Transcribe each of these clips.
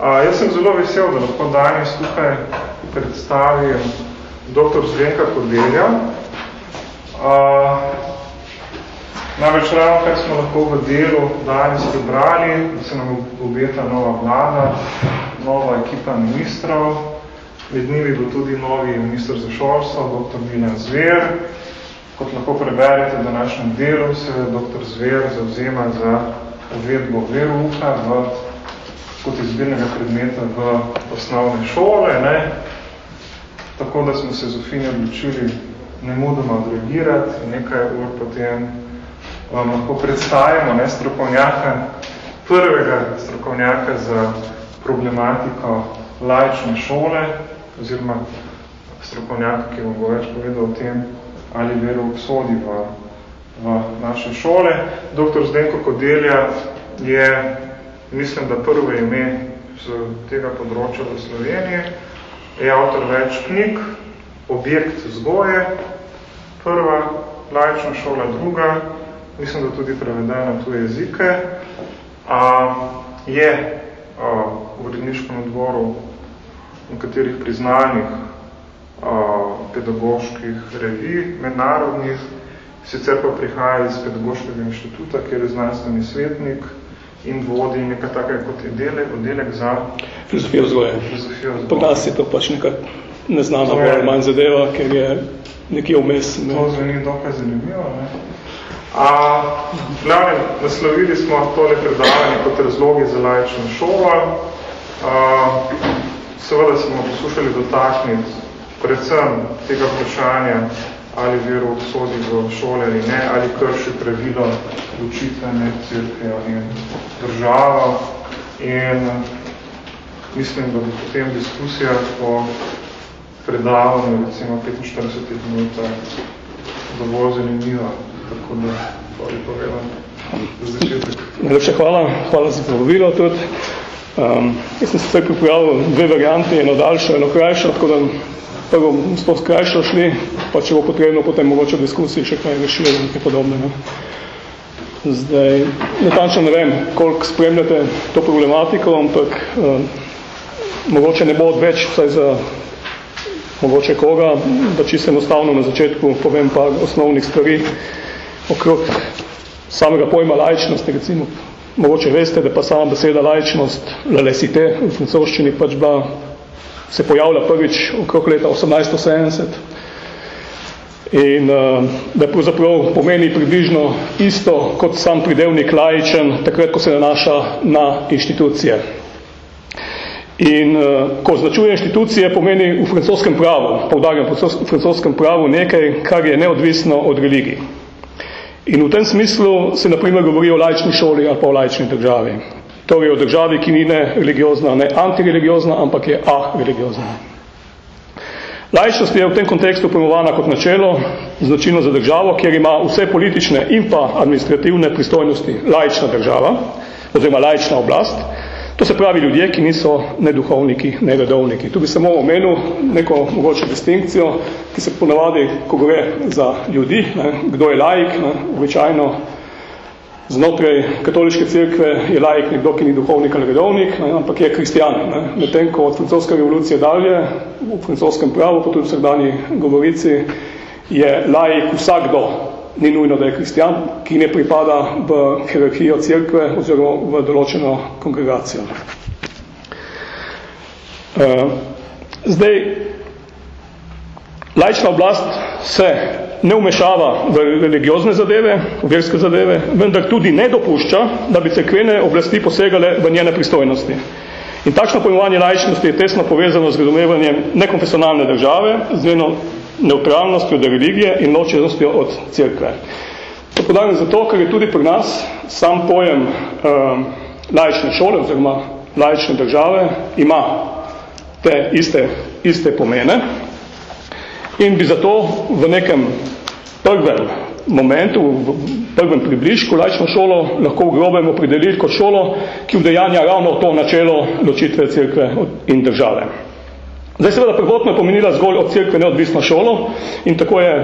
A, jaz sem zelo vesel, da lahko danes tukaj predstavim dr. Zdenka Kodelja. A, namreč ravno, kar smo lahko v delu danes prebrali, da se nam obeta nova vlada, nova ekipa ministrov, med njimi bo tudi novi minister za šolstvo, dr. Milan Zver. Kot lahko preberete v današnjem delu, se dr. Zver zavzema za uvedbo veruha v kot izbirnega predmeta v osnovne šole, ne? tako da smo se z Ofinjo odločili nemudoma odreagirati in nekaj ur potem vam lahko predstavimo ne, strokovnjaka, prvega strokovnjaka za problematiko laične šole, oziroma strokovnjaka, ki vam bo več povedal o tem, ali vero sodi v, v naše šole. Dr. Zdenko Kodelja je mislim, da prvo ime z tega področja v Sloveniji, je avtor več knjig, objekt zgoje, prva, laična šola, druga, mislim, da tudi prevedena tuje jezike, a, je a, v uredniškem odboru nekaterih priznanih a, pedagoških revij, mednarodnih, sicer pa prihaja iz pedagoškega inštituta, kjer je znanstveni svetnik, in vodi nekaj takega kot je delek, oddelek za filozofijo vzgoje. Pri nas je to pač nekaj neznana bolj manj zadeva, ker je nekje vmes. Ne. To zveni dokaj zanimivo. Ne? A, glavne, naslovili smo tole predavanje kot razlogi za laično šolo. A, seveda smo poslušali dotakniti predvsem tega vprašanja, ali vero sodi v šole ali ne, ali krši pravilo učitve med crkvijo in državo. In mislim, da bo potem diskusija po predavanju, recimo 45 minut, dovolj zanimiva. Tako da, hvala povedam, za začetek. Najlepša hvala, hvala za povabilo tudi. Um, jaz sem se pripravil dve varianti, eno daljšo, eno krajšo, tako da prvo smo skrajšo šli, pa če bo potrebno potem mogoče v diskusiji še kaj rešili in nekaj podobnega. Zdaj, natančno ne vem, koliko spremljate to problematiko, ampak eh, mogoče ne bo odveč, vsaj za mogoče koga, da čisto enostavno na začetku povem par osnovnih stvari okrog samega pojma laičnosti, recimo. Mogoče veste, da pa sama beseda laičnost, la laicite, v francoščini pač bila se pojavlja prvič okrog leta 1870 in uh, da pravzaprav pomeni približno isto kot sam pridevnik laičen, takrat, ko se nanaša na inštitucije. In uh, ko označuje inštitucije, pomeni v francoskem pravu, povdarjam v francoskem pravu, nekaj, kar je neodvisno od religij. In v tem smislu se naprimer govori o laični šoli ali pa o laični državi torej o državi, ki ni ne religiozna, ne antireligiozna, ampak je a-religiozna. Laičnost je v tem kontekstu pojmovana kot načelo, značilno za državo, kjer ima vse politične in pa administrativne pristojnosti laična država, oziroma laična oblast, to se pravi ljudje, ki niso ne duhovniki, ne redovniki. Tu bi samo omenil neko mogoče distinkcijo, ki se ponavadi, ko gre za ljudi, ne, kdo je laik, ne, običajno znotraj katoliške cerkve je laik nekdo, ki ni duhovnik ali redovnik, ne, ampak je kristijan. Medtem ko od francoske revolucije dalje, v francoskem pravu, pa tudi v vsakdanji govorici, je laik vsakdo, ni nujno, da je kristijan, ki ne pripada v hierarhijo cerkve oziroma v določeno kongregacijo. Uh, zdaj, laična oblast se ne umešava v religiozne zadeve, v verske zadeve, vendar tudi ne dopušča, da bi cerkvene oblasti posegale v njene pristojnosti. In takšno pojmovanje laičnosti je tesno povezano z razumevanjem nekonfesionalne države, z njeno neutralnostjo do religije in ločenostjo od cerkve. To podarim zato, ker je tudi pri nas sam pojem uh, laične šole oziroma laične države ima te iste, iste pomene, in bi zato v nekem prvem momentu, v prvem približku laično šolo lahko v grobem opredeliti kot šolo, ki vdejanja ravno to načelo ločitve cerkve in države. Zdaj seveda prvotno je pomenila zgolj od cerkve neodvisno šolo in tako je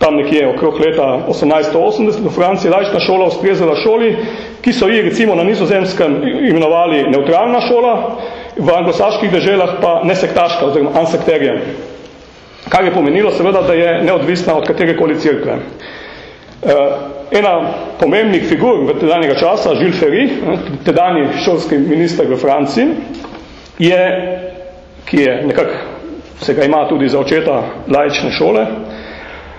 tam nekje okrog leta 1880 v Franciji laična šola ustrezala šoli, ki so ji recimo na nizozemskem imenovali neutralna šola, v anglosaških deželah pa nesektaška oziroma ansekterija. Kar je pomenilo seveda, da je neodvisna od katerekoli crkve. Ena pomembnih figur v tedanjega časa, Jules Ferry, tedajni šolski minister v Franciji, je, ki je nekako se ga ima tudi za očeta laične šole,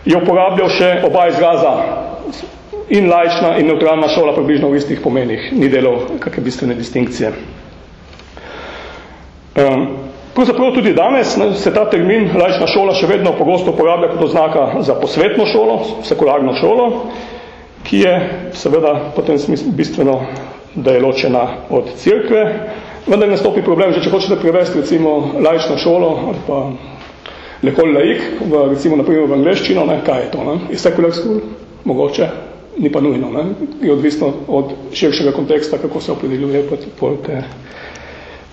je uporabljal še oba izraza in laična in neutralna šola približno v istih pomenih, ni delal kakve bistvene distinkcije. Um, pravzaprav tudi danes ne, se ta termin laična šola še vedno pogosto uporablja kot oznaka za posvetno šolo, sekularno šolo, ki je seveda potem bistveno, da je ločena od cerkve, vendar nastopi problem, že če hočete prevesti recimo laično šolo ali pa lekol laik, v, recimo naprimer v angleščino, ne, kaj je to, ne? je secular school, mogoče, ni pa nujno, ne? je odvisno od širšega konteksta, kako se opredeljuje pod, pod te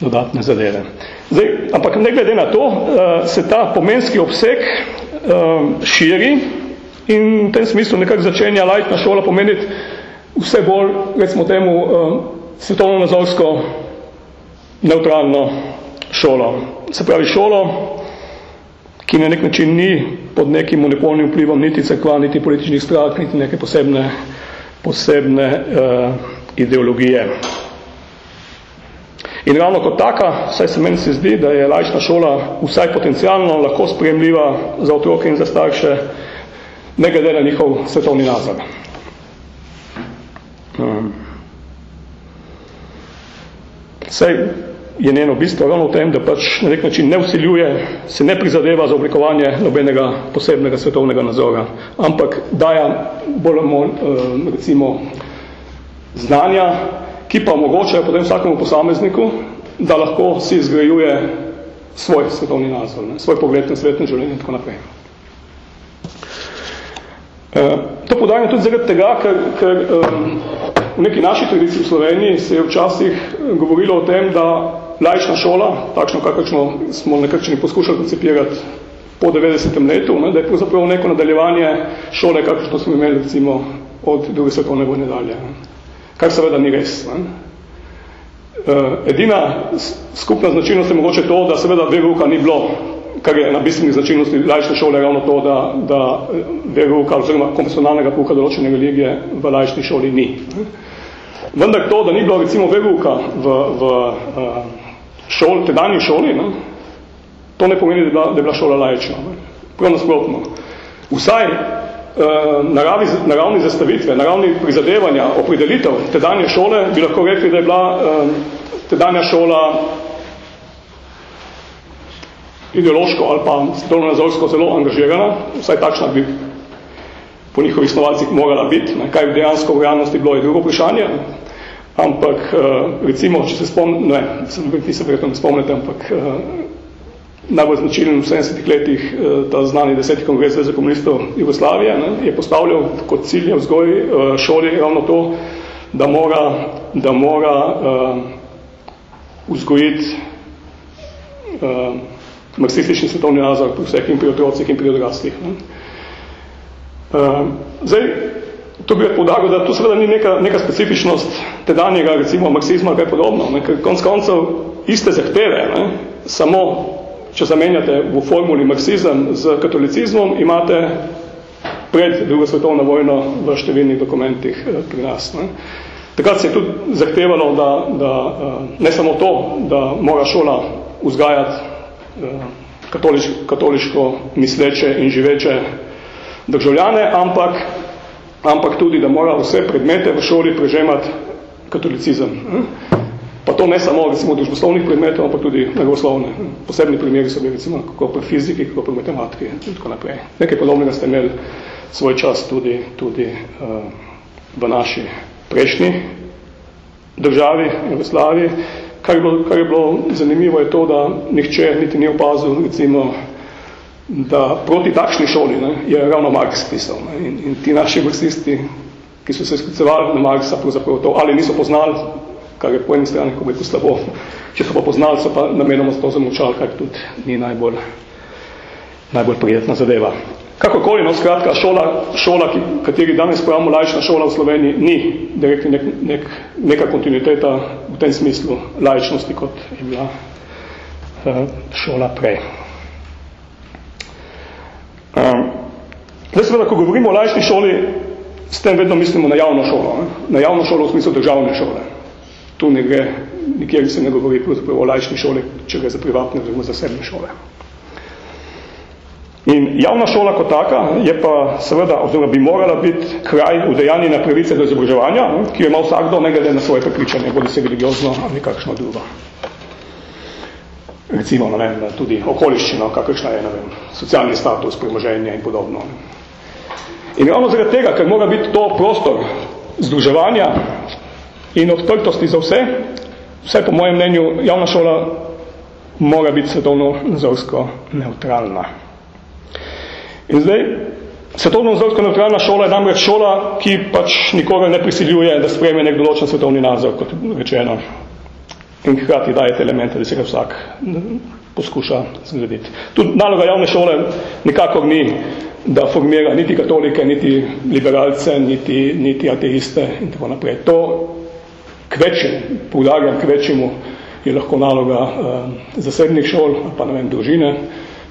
dodatne zadeve. Zdaj, ampak ne glede na to, uh, se ta pomenski obseg uh, širi in v tem smislu nekako začenja lajtna šola pomeniti vse bolj, recimo temu, uh, svetovno-nazorsko neutralno šolo. Se pravi šolo, ki na nek način ni pod nekim monopolnim vplivom niti crkva, niti političnih strah, niti neke posebne, posebne uh, ideologije. In ravno kot taka, saj se meni se zdi, da je laična šola vsaj potencialno lahko sprejemljiva za otroke in za starše, ne glede na njihov svetovni nazor. Um. Saj je njeno bistvo ravno v tem, da pač na nek način ne usiljuje, se ne prizadeva za oblikovanje nobenega posebnega svetovnega nazora, ampak daja bolj eh, recimo znanja, ki pa omogočajo potem vsakemu posamezniku, da lahko si izgrajuje svoj svetovni nazor, ne, svoj pogled na svetno življenje in tako naprej. E, to podajam tudi zaradi tega, ker, ker um, v neki naši tradiciji v Sloveniji se je včasih govorilo o tem, da laična šola, takšno kakršno smo nekakšni poskušali koncipirati po 90. letu, ne, da je pravzaprav neko nadaljevanje šole, kakršno smo imeli recimo od druge svetovne vojne dalje. Ne. Kar seveda ni res. Ne. Uh, edina skupna značilnost je mogoče to, da seveda veruka ni bilo, kar je na bistvenih značilnosti laične šole ravno to, da, da veruka oziroma konfesionalnega puka določene religije v laični šoli ni. Vendar to, da ni bilo recimo veruka v, v uh, šol, tedanji šoli, ne, to ne pomeni, da je bila, šola laična. Prav nasprotno. Vsaj uh, naravi, naravni zastavitve, naravni prizadevanja, opredelitev tedanje šole, bi lahko rekli, da je bila uh, tedanja šola ideološko ali pa svetovno-nazorsko zelo angažirana, vsaj takšna bi po njihovih snovalcih morala biti. Ne, kaj dejansko v realnosti bilo je drugo vprašanje, ampak uh, recimo, če se spomnim, ne, nisem verjetno ne spomnite, ampak uh, najbolj značilen v 70 letih uh, ta znani deseti kongres Zveze komunistov Jugoslavije ne, je postavljal kot cilj vzgoj uh, šoli ravno to, da mora, da mora uh, vzgojiti uh, marksistični svetovni nazor pri vseh in pri otrocih in pri odraslih. Ne. Uh, zdaj, To bi podaril, da to seveda ni neka, neka specifičnost tedanjega, recimo, marksizma, kaj podobno, ne? ker konc koncev iste zahteve, ne? samo, če zamenjate v formuli marksizem z katolicizmom, imate pred drugo svetovno vojno v številnih dokumentih eh, pri nas. Ne? Takrat se je tudi zahtevalo, da, da eh, ne samo to, da mora šola vzgajati eh, katoliš, katoliško misleče in živeče državljane, ampak ampak tudi, da mora vse predmete v šoli prežemati katolicizem. Pa to ne samo recimo družboslovnih predmetov, ampak tudi naravoslovne. Posebni primeri so bili recimo kako pri fiziki, kako pri matematiki in tako naprej. Nekaj podobnega ste imeli svoj čas tudi, tudi uh, v naši prejšnji državi, Jugoslaviji. Kar je, bilo, kar je bilo zanimivo je to, da nihče niti ni opazil recimo da proti takšni šoli ne, je ravno Marx pisal. Ne, in, in ti naši marksisti, ki so se sklicevali na Marxa, to, ali niso poznali, kar je po eni strani, ko bi to slabo, če so pa poznali, so pa namenoma to zamolčali, kar tudi ni najbolj, najbolj prijetna zadeva. Kakorkoli, no, skratka, šola, šola ki, kateri danes pravimo laična šola v Sloveniji, ni direktni nek, nek, neka kontinuiteta v tem smislu laičnosti, kot je bila uh, šola prej. Um, zdaj seveda, ko govorimo o laični šoli, s tem vedno mislimo na javno šolo, ne? na javno šolo v smislu državne šole. Tu ne gre, nikjer se ne govori o laični šoli, če gre za privatne oziroma zasebne šole. In javna šola kot taka je pa seveda, oziroma bi morala biti kraj udejanjena pravice do izobraževanja, ki jo ima vsakdo, ne glede na svoje prepričanje, bodi se religiozno ali kakšno drugo. Recimo, ne vem, tudi okoliščino, kakršna je, ne vem, socialni status, premoženje in podobno. In ravno zaradi tega, ker mora biti to prostor združevanja in odprtosti za vse, vse po mojem mnenju javna šola mora biti svetovno nazorsko neutralna. In zdaj, svetovno nazorsko neutralna šola je namreč šola, ki pač nikoga ne prisiljuje, da sprejme nek določen svetovni nazor, kot rečeno. In hkrati dajete elemente, da se ga vsak poskuša zgraditi. Tudi naloga javne šole nikakor ni, da formira niti katolike, niti liberalce, niti, niti ateiste in tako naprej. To kvečemu, poudarjam kvečemu, je lahko naloga eh, zasebnih šol, pa ne vem, družine,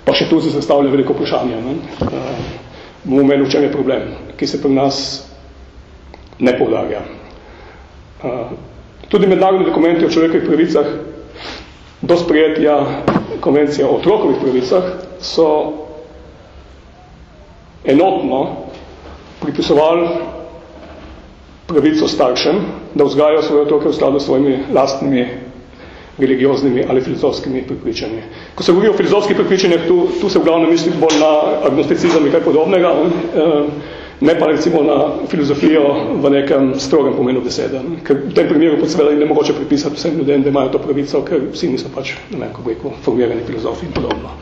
Pa še tu se zastavlja veliko vprašanje. Ne? Uh, bomo imeli, v čem je problem, ki se pri nas ne povdarja. Uh, tudi mednarodni dokumenti o človekovih pravicah do sprejetja konvencije o otrokovih pravicah so enotno pripisovali pravico staršem, da vzgajajo svoje otroke v skladu s svojimi lastnimi religioznimi ali filozofskimi pripričanji. Ko se govori o filozofskih pripričanjih, tu, tu se v glavnem misli bolj na agnosticizem in kaj podobnega, eh, ne pa recimo na filozofijo v nekem strogem pomenu besede. Ker v tem primeru pa seveda ne mogoče pripisati vsem ljudem, da imajo to pravico, ker vsi niso pač, ne vem, kako rekel, formirani filozofi in podobno.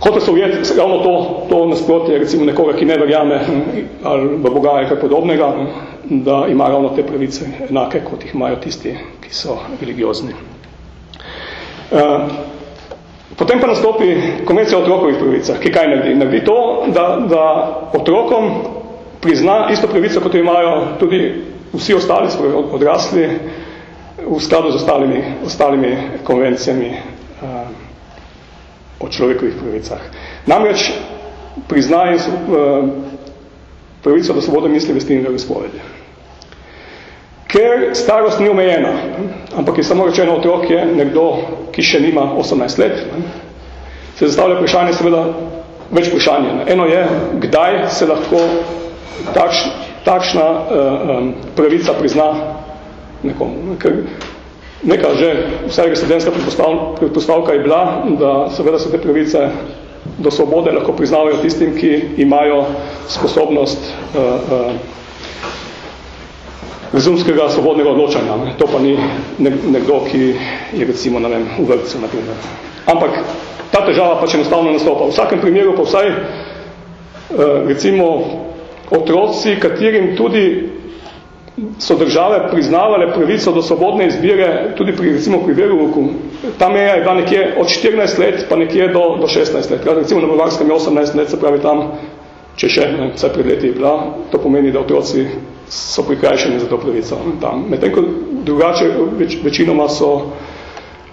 Hotel so ujeti ravno to, to nasprotje, recimo nekoga, ki ne verjame ali v Boga ali kaj podobnega, da ima ravno te pravice enake, kot jih imajo tisti, ki so religiozni. Eh, potem pa nastopi konvencija o otrokovih pravicah, ki kaj naredi? Naredi to, da, da otrokom prizna isto pravico, kot jo imajo tudi vsi ostali odrasli v skladu z ostalimi, ostalimi konvencijami o človekovih pravicah. Namreč priznajo uh, pravico do svobode misli, vesti in veroizpovedi ker starost ni omejena, ampak je samo rečeno otrok je nekdo, ki še nima 18 let, se zastavlja vprašanje seveda več vprašanje. Eno je, kdaj se lahko takš, takšna uh, pravica prizna nekomu. Ker neka že vsaj residentska predpostavka je bila, da seveda se te pravice do svobode lahko priznavajo tistim, ki imajo sposobnost uh, uh, razumskega svobodnega odločanja. Ne. To pa ni nekdo, ki je recimo, ne vem, v vrtcu, na primer. Ampak ta težava pač enostavno nastopa. V vsakem primeru pa vsaj eh, recimo otroci, katerim tudi so države priznavale pravico do svobodne izbire, tudi pri, recimo pri veruku, ta meja je bila nekje od 14 let pa nekje do, do 16 let. Recimo na Bavarskem je 18 let, se pravi tam, če še, ne, vse pred leti je bila, to pomeni, da otroci so prikrajšeni za to pravico. Medtem ko drugače več, večinoma so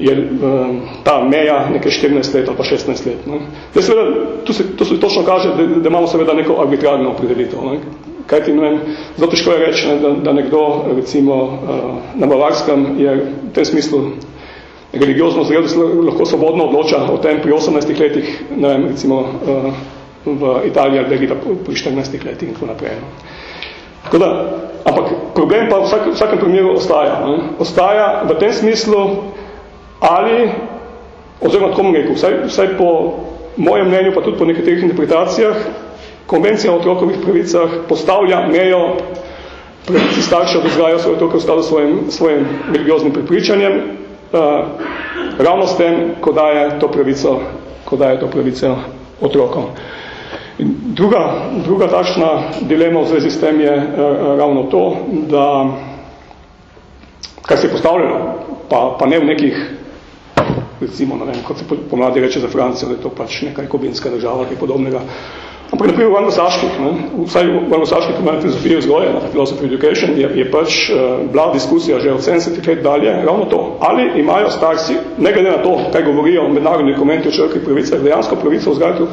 je um, ta meja neke 14 let ali pa 16 let. Ne. Zdaj, seveda, tu se, to se točno kaže, da, da imamo seveda neko arbitrarno opredelitev. Ne. Kaj ti, ne vem, zelo težko je reči, ne, da, da nekdo, recimo, uh, na Bavarskem je v tem smislu religiozno zrel, lahko svobodno odloča o tem pri 18 letih, ne vem, recimo, uh, v Italiji ali pri 14 letih in tako naprej. No. Tako da, ampak problem pa v vsak, vsakem primeru ostaja. Ne? Ostaja v tem smislu, ali, oziroma tako bom rekel, vsaj, vsaj po mojem mnenju, pa tudi po nekaterih interpretacijah, konvencija o otrokovih pravicah postavlja mejo pravici staršev, da vzgajajo svoje otroke v skladu svojim, svojim religioznim pripričanjem, uh, ravno s tem, ko daje to pravico, ko daje to pravico otrokom. In druga, druga takšna dilema v zvezi s tem je uh, ravno to, da kar se je postavljalo, pa, pa ne v nekih, recimo, ne vem, kot se pomladi reče za Francijo, da je to pač neka rekobinska država ali podobnega, Ampak na primer v anglosaških, ne, vsaj v anglosaških primarni filozofiji vzgoje, na philosophy education, je, je pač uh, bila diskusija že od 70 let dalje ravno to. Ali imajo starci, ne glede na to, kaj govorijo mednarodni dokumenti o človekovih pravicah, dejansko pravico vzgajati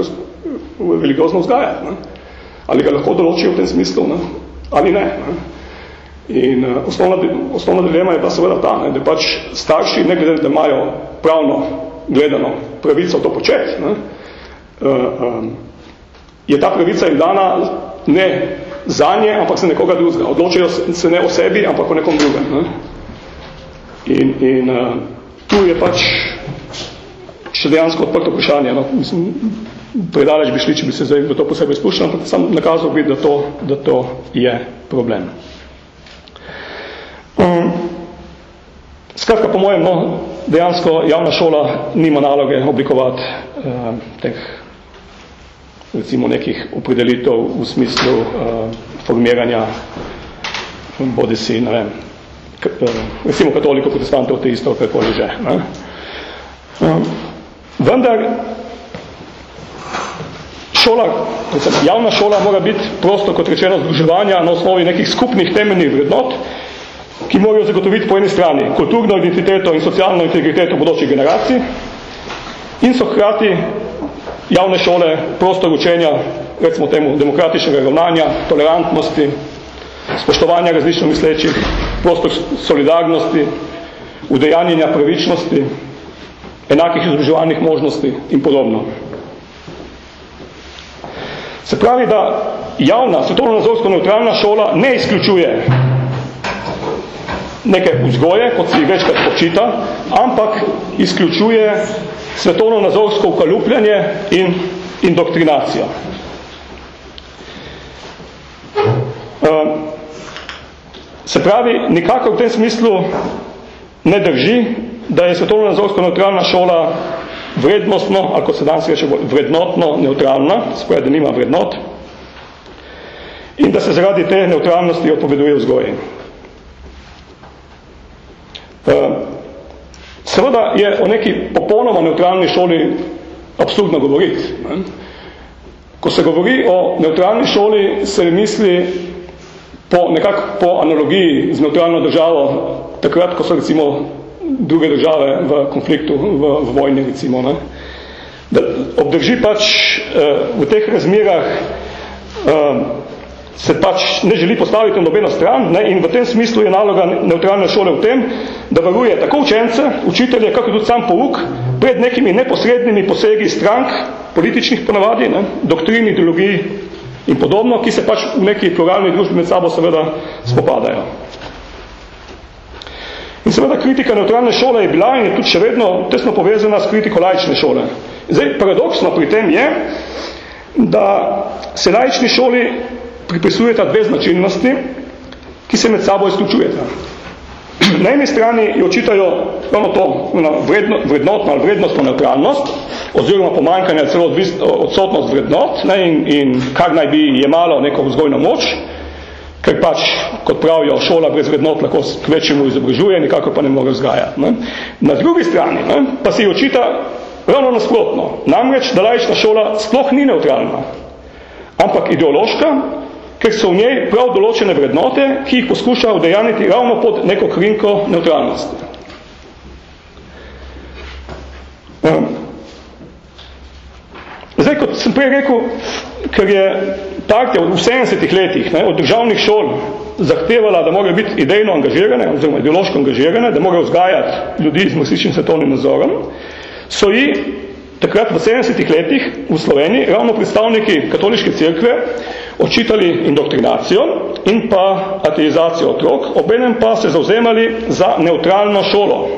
religiozno vzgajati. Ne? Ali ga lahko določijo v tem smislu, ne? ali ne. ne? In uh, osnovna, osnovna dilema je pa seveda ta, ne? da pač starši, ne glede, da imajo pravno gledano pravico to početi, ne? Uh, um, je ta pravica jim dana ne za nje, ampak se nekoga drugega. Odločajo se ne o sebi, ampak o nekom drugem. Ne? In, in uh, tu je pač še dejansko odprto vprašanje. No? Mislim, predaleč bi šli, če bi se zdaj v to posebej spuščal, ampak sam nakazal bi, da to, da to je problem. Um, skratka, po mojem, no, dejansko javna šola nima naloge oblikovati uh, teh recimo nekih opredelitev v smislu uh, formiranja bodi si, ne vem, k, uh, recimo katoliko protestantov, te isto, kakoli že. Ne? Um, vendar šola, recimo, javna šola mora biti prosto, kot rečeno, združevanja na osnovi nekih skupnih temeljnih vrednot, ki morajo zagotoviti po eni strani kulturno identiteto in socialno integriteto bodočih generacij in so hkrati javne šole, prostor učenja, recimo temu, demokratičnega ravnanja, tolerantnosti, spoštovanja različno mislečih, prostor solidarnosti, udejanjenja pravičnosti, enakih izobraževalnih možnosti in podobno. Se pravi, da javna, svetovno-nazorsko neutralna šola ne izključuje neke vzgoje, kot si večkrat počita, ampak izključuje svetovno-nazorsko ukalupljanje in indoktrinacijo. Ehm, se pravi, nikako v tem smislu ne drži, da je svetovno-nazorsko neutralna šola vrednostno, ako se danes reče, vrednotno neutralna, spravi, da nima vrednot, in da se zaradi te neutralnosti odpoveduje vzgoji. Ehm, Seveda je o neki popolnoma neutralni šoli absurdno govoriti. Ko se govori o neutralni šoli, se misli po, nekako po analogiji z neutralno državo, takrat, ko so recimo druge države v konfliktu, v, v vojni recimo. Ne? Da obdrži pač eh, v teh razmerah eh, se pač ne želi postaviti v nobeno stran ne, in v tem smislu je naloga neutralne šole v tem, da varuje tako učence, učitelje, kako tudi sam pouk, pred nekimi neposrednimi posegi strank, političnih ponavadi, ne, doktrin, ideologij in podobno, ki se pač v neki pluralni družbi med sabo seveda spopadajo. In seveda kritika neutralne šole je bila in je tudi še vedno tesno povezana s kritiko laične šole. Zdaj, paradoksno pri tem je, da se laični šoli pripisujeta dve značilnosti, ki se med sabo izključujeta. Na eni strani jo očitajo ravno to vredno, vrednotno ali vrednostno neutralnost, oziroma pomankanje celo odsotnost vrednot ne, in, in kar naj bi jemalo neko vzgojno moč, ker pač, kot pravijo, šola brez vrednot lahko kvečemu izobražuje, nikako pa ne more vzgajati. Ne. Na drugi strani ne, pa se jo očita ravno nasprotno, namreč, da laična šola sploh ni neutralna, ampak ideološka ker so v njej prav določene vrednote, ki jih poskuša udejaniti ravno pod neko krinko neutralnosti. Um, zdaj, kot sem prej rekel, ker je partija v 70-ih letih ne, od državnih šol zahtevala, da morajo biti idejno angažirane, oziroma ideološko angažirane, da morajo vzgajati ljudi z marksičnim svetovnim nazorom, so ji takrat v 70-ih letih v Sloveniji ravno predstavniki katoliške cerkve očitali indoktrinacijo in pa ateizacijo otrok, obenem pa se zauzemali za neutralno šolo.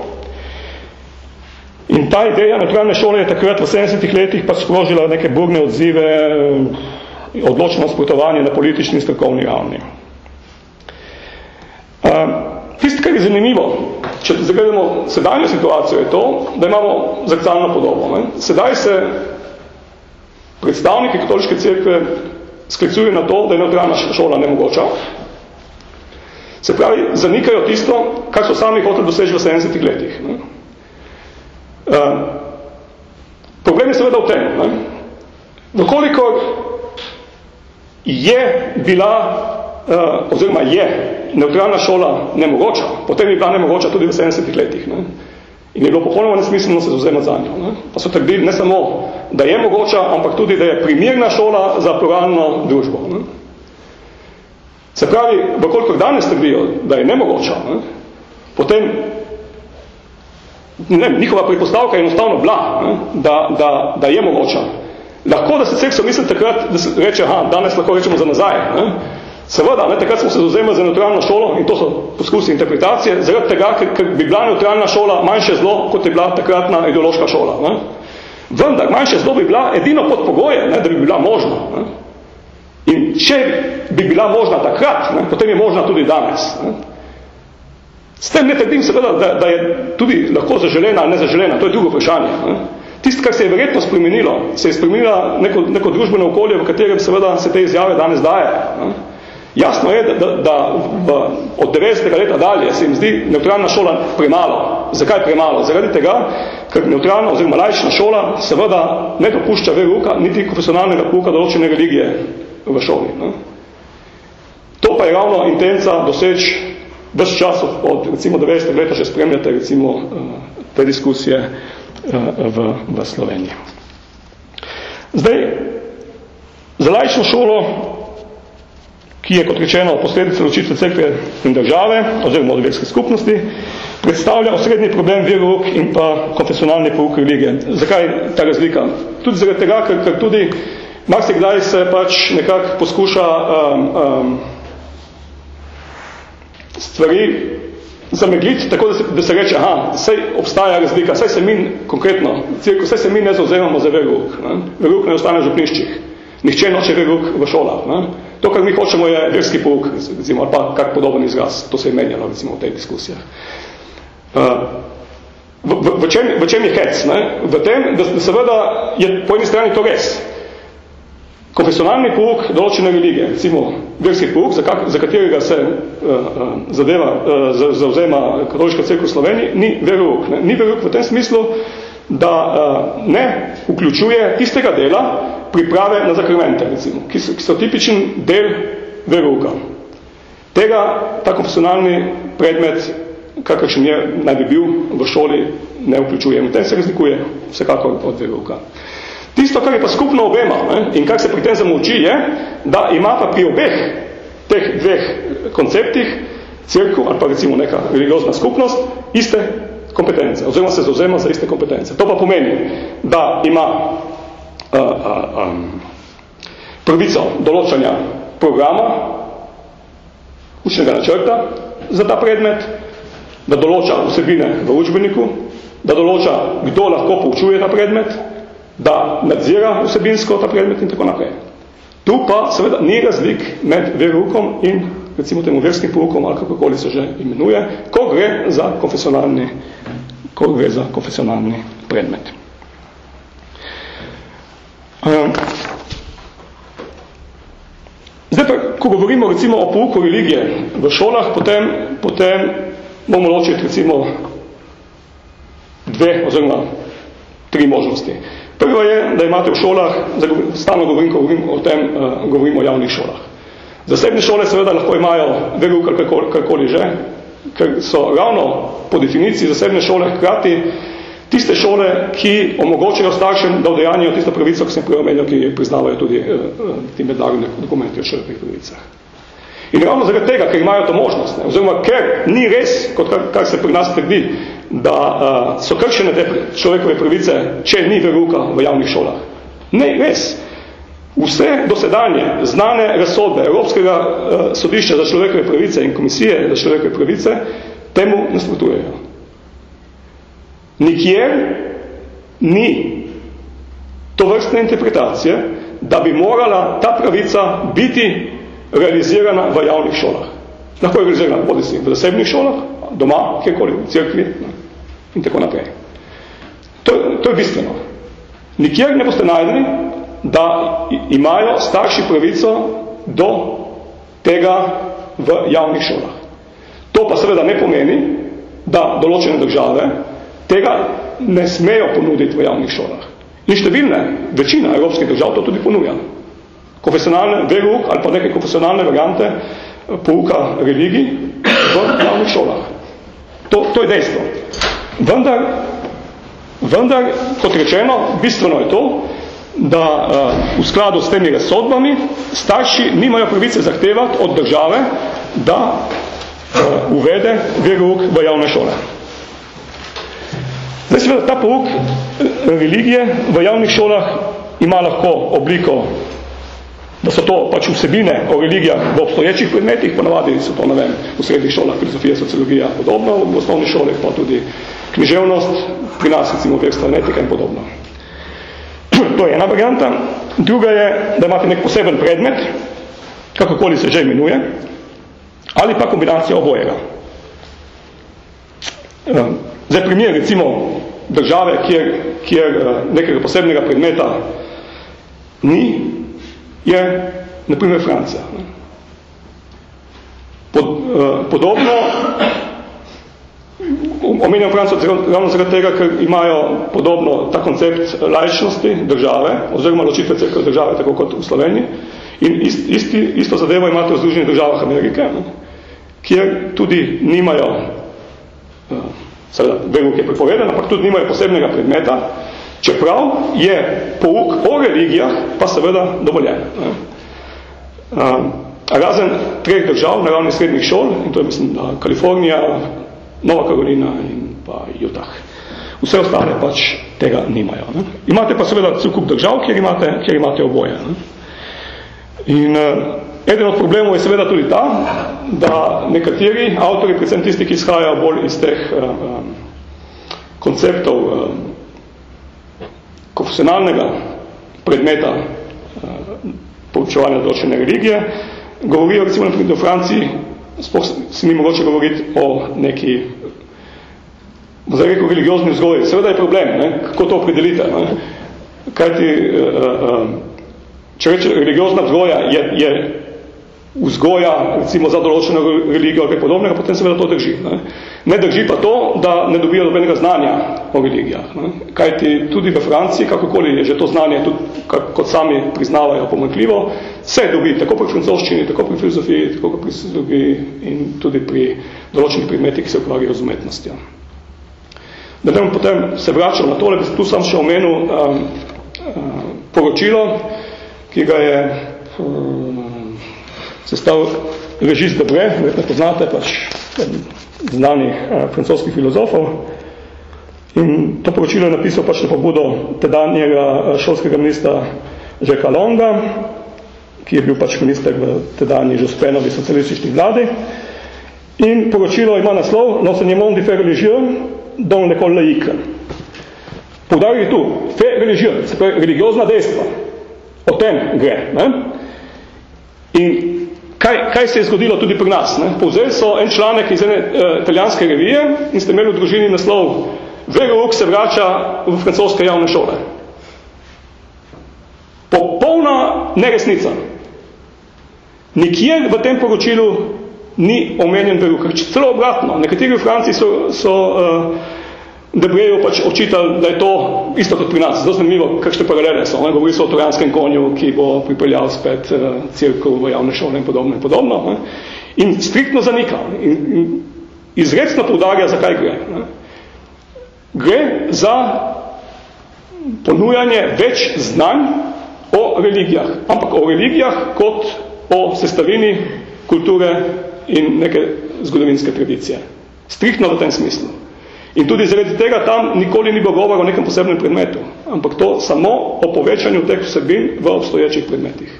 In ta ideja neutralne šole je takrat v 70-ih letih pa sprožila neke burne odzive, odločno spotovanje na politični in strokovni ravni. Tisto, kar je zanimivo, če zagledamo sedanjo situacijo, je to, da imamo zrcalno podobo. Ne? Sedaj se predstavniki katoliške cerkve sklicuje na to, da je neutralna šola nemogoča. Se pravi, zanikajo tisto, kar so sami hoteli doseči v 70 letih. Ne? Uh, problem je seveda v tem, ne? dokoliko je bila, uh, oziroma je neutralna šola nemogoča, potem je bila nemogoča tudi v 70 letih. Ne? In je bilo popolnoma nesmiselno se zauzemati za njo. Ne? Pa so trdili ne samo, da je mogoča, ampak tudi, da je primirna šola za pluralno družbo. Ne? Se pravi, vkolikor danes trdijo, da je nemogoča, ne? potem ne, njihova pripostavka je enostavno bila, ne? Da, da, da je mogoča. Lahko, da se sekso misli takrat, da se reče, aha, danes lahko rečemo za nazaj. Ne? Seveda, ne, takrat smo se zauzemali za neutralno šolo in to so poskusi interpretacije, zaradi tega, ker, ker bi bila neutralna šola manjše zlo, kot je bila takratna ideološka šola. Ne? Vendar, manjše zlo bi bila edino pod pogoje, ne, da bi bila možna. Ne? In če bi bila možna takrat, ne, potem je možna tudi danes. Ne? S tem ne trdim seveda, da, da je tudi lahko zaželena ali nezaželena, to je drugo vprašanje. Ne? Tisto, kar se je verjetno spremenilo, se je spremenilo neko, neko družbeno okolje, v katerem seveda se te izjave danes daje. Ne? Jasno je, da, da, da v, od 90. leta dalje se jim zdi neutralna šola premalo. Zakaj premalo? Zaradi tega, ker neutralna oziroma laična šola seveda ne dopušča veruka, niti konfesionalnega pouka določene religije v šoli. Ne? To pa je ravno intenca doseč ves čas od, od recimo 90. leta, še spremljate recimo eh, te diskusije eh, v, v Sloveniji. Zdaj, za laično šolo ki je, kot rečeno, posledica ločitve cerkve in države, oziroma od verske skupnosti, predstavlja osrednji problem verouk in pa konfesionalni pouk religije. Zakaj ta razlika? Tudi zaradi tega, ker, ker tudi marsikdaj se pač nekako poskuša um, um, stvari zamegliti, tako da se, da se reče, aha, sej obstaja razlika, saj se mi konkretno, cirko, saj se mi ne zauzemamo za verouk. Ne? Verouk ne ostane v župniščih. Nihče noče verouk v šolah. Ne? To, kar mi hočemo, je verski pouk, recimo, ali pa kak podoben izraz. To se je menjalo, recimo, v tej diskusijah. Uh, v, v, v, čem, v čem je hec? Ne? V tem, da, da seveda je po eni strani to res. Konfesionalni pouk določene religije, recimo verski pouk, za, kak, za katerega se uh, uh, zadeva, uh, zauzema katoliška cerkev v Sloveniji, ni verouk. Ne? Ni verouk v tem smislu, da uh, ne vključuje tistega dela, priprave na zakrmente, recimo, ki so, ki so tipičen del verouka. Tega ta konfesionalni predmet, kakršen je, naj bi bil v šoli, ne vključuje. In tem se razlikuje vsekakor od verouka. Tisto, kar je pa skupno obema ne, in kar se pri tem zamoči, je, da ima pa pri obeh teh dveh konceptih, crkvu ali pa recimo neka religiozna skupnost, iste kompetence, oziroma se zauzema za iste kompetence. To pa pomeni, da ima uh, uh, um, pravico določanja programa, učnega načrta za ta predmet, da določa vsebine v učbeniku, da določa, kdo lahko poučuje ta predmet, da nadzira vsebinsko ta predmet in tako naprej. Tu pa seveda ni razlik med verukom in recimo temu verskim poukom, ali kakokoli se že imenuje, ko gre za konfesionalni, ko gre za konfesionalni predmet. Zdaj pa, ko govorimo recimo o pouku religije v šolah, potem, potem bomo ločiti recimo dve oziroma tri možnosti. Prvo je, da imate v šolah, stalno govorim, ko govorim o tem, uh, govorim o javnih šolah. Zasebne šole seveda lahko imajo veru karkoli že, ker so ravno po definiciji zasebne šole hkrati tiste šole, ki omogočajo staršem, da odejanijo tisto pravico, ki sem prej omenil, ki priznavajo tudi eh, eh ti mednarodne dokumenti o človekovih pravicah. In ravno zaradi tega, ker imajo to možnost, ne, oziroma ker ni res, kot kar, kar se pri nas trdi, da uh, so kršene te človekove pravice, če ni veruka v javnih šolah. Ne, res. Vse dosedanje znane razsodbe Evropskega uh, sodišča za človekove pravice in komisije za človekove pravice temu nasprotujejo. Nikjer ni to vrstne interpretacije, da bi morala ta pravica biti realizirana v javnih šolah. Lahko je realizirana bodi si v zasebnih šolah, doma, kjerkoli, v cerkvi in tako naprej. To, to je bistveno. Nikjer ne boste najdeni, da imajo starši pravico do tega v javnih šolah. To pa seveda ne pomeni, da določene države tega ne smejo ponuditi v javnih šolah. In številne, večina evropskih držav to tudi ponuja. konfesionalne verouk ali pa neke konfesionalne variante eh, pouka religij v javnih šolah. To, to je dejstvo. Vendar, vendar, kot rečeno, bistveno je to, da uh, v skladu s temi razsodbami starši nimajo pravice zahtevati od države, da uh, uvede verouk v javne šole. Zdaj, seveda, ta pouk religije v javnih šolah ima lahko obliko da so to pač vsebine o religijah v obstoječih predmetih, ponavadi so to, ne vem, v srednjih šolah, filozofija, sociologija, podobno, v osnovnih šolah pa tudi književnost, pri nas recimo verstva, etika in podobno. to je ena varianta. Druga je, da imate nek poseben predmet, kakokoli se že imenuje, ali pa kombinacija obojega. Ehm, zdaj primer recimo države, kjer, kjer eh, nekega posebnega predmeta ni, je na primer Francija. Pod, uh, podobno omenjam Francijo ravno zaradi tega, ker imajo podobno ta koncept laičnosti države, oziroma ločitve crkve države, tako kot v Sloveniji. In ist, isti, isto zadevo imate v Združenih državah Amerike, kjer tudi nimajo, uh, seveda, velik je prepovedan, ampak tudi nimajo posebnega predmeta, Čeprav je pouk o religijah pa seveda dovoljen. Razen treh držav na ravni srednjih šol, in to je mislim, da Kalifornija, Nova Karolina in pa Utah. Vse ostale pač tega nimajo. Ne? Imate pa seveda cel kup držav, kjer imate, kjer imate oboje. Ne? In uh, eden od problemov je seveda tudi ta, da nekateri avtori, predvsem tisti, ki izhajajo bolj iz teh um, konceptov uh, konfesionalnega predmeta uh, poučevanja določene religije, govorijo recimo na v Franciji, sploh si ni mogoče govoriti o neki zdaj rekel religiozni vzgoji. Seveda je problem, ne? kako to opredelite. Ne? Kaj ti, uh, uh, če reče religiozna vzgoja je, je vzgoja recimo za določeno religijo ali podobnega, potem seveda to drži. Ne? ne drži pa to, da ne dobijo dobenega znanja o religijah. Ne? Kajti tudi v Franciji, kakokoli je že to znanje, tudi, kot sami priznavajo pomankljivo, se dobi tako pri francoščini, tako pri filozofiji, tako pri sociologiji in tudi pri določenih predmetih, ki se ukvarjajo z umetnostjo. Da bom potem se vračal na tole, bi tu sam še omenil um, um, poročilo, ki ga je um, sestav Režis Debre, verjetno poznate pač znanih eh, francoskih filozofov. In to poročilo je napisal pač na pobudo tedanjega šolskega ministra Žeka Longa, ki je bil pač minister v tedanji Žospenovi socialistični vladi. In poročilo ima naslov L'enseignement de faire religieux dans l'école laïque. Poudarili tu, fe religieux, se pravi religiozna dejstva. O tem gre. Ne? In Kaj, kaj se je zgodilo tudi pri nas? Ne? Povzeli so en članek iz ene uh, italijanske revije in ste imeli v družini naslov Verouk se vrača v francoske javne šole. Popolna neresnica. Nikjer v tem poročilu ni omenjen Verouk. Celo obratno. Nekateri v Franciji so, so uh, Debreju pač očitali, da je to isto kot pri nas. Zelo zanimivo, kakšne paralele so. Ne? Govori so o trojanskem konju, ki bo pripeljal spet uh, eh, cirkev v javne šole in podobno in podobno. Ne? In striktno zanika. In, in izredno poudarja, zakaj gre. Ne? Gre za ponujanje več znanj o religijah. Ampak o religijah kot o sestavini kulture in neke zgodovinske tradicije. Striktno v tem smislu. In tudi zaradi tega tam nikoli ni bilo govora o nekem posebnem predmetu, ampak to samo o povečanju teh vsebin v obstoječih predmetih.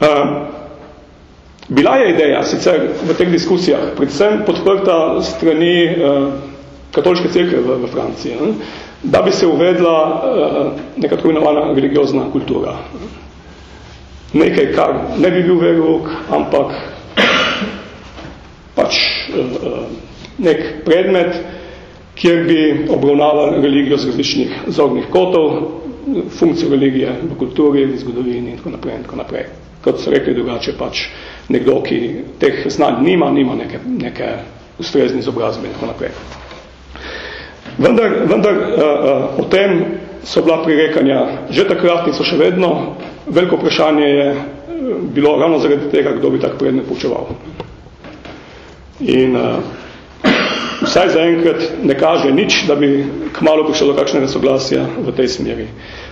Uh, bila je ideja, sicer v teh diskusijah, predvsem podprta strani uh, katoliške cerkve v, v Franciji, ne, da bi se uvedla uh, neka tako imenovana religiozna kultura. Nekaj, kar ne bi bil verok, ampak pač uh, uh, nek predmet, kjer bi obravnaval religijo z različnih zornih kotov, funkcijo religije v kulturi, v zgodovini in tako naprej in tako naprej. Kot so rekli drugače, pač nekdo, ki teh znanj nima, nima neke, neke ustrezni izobrazbe in tako naprej. Vendar, vendar uh, uh, o tem so bila prirekanja že takrat in so še vedno veliko vprašanje je uh, bilo ravno zaradi tega, kdo bi tak predmet poučeval. In uh, vsaj zaenkrat ne kaže nič, da bi kmalo prišlo do kakšnega soglasja v tej smeri.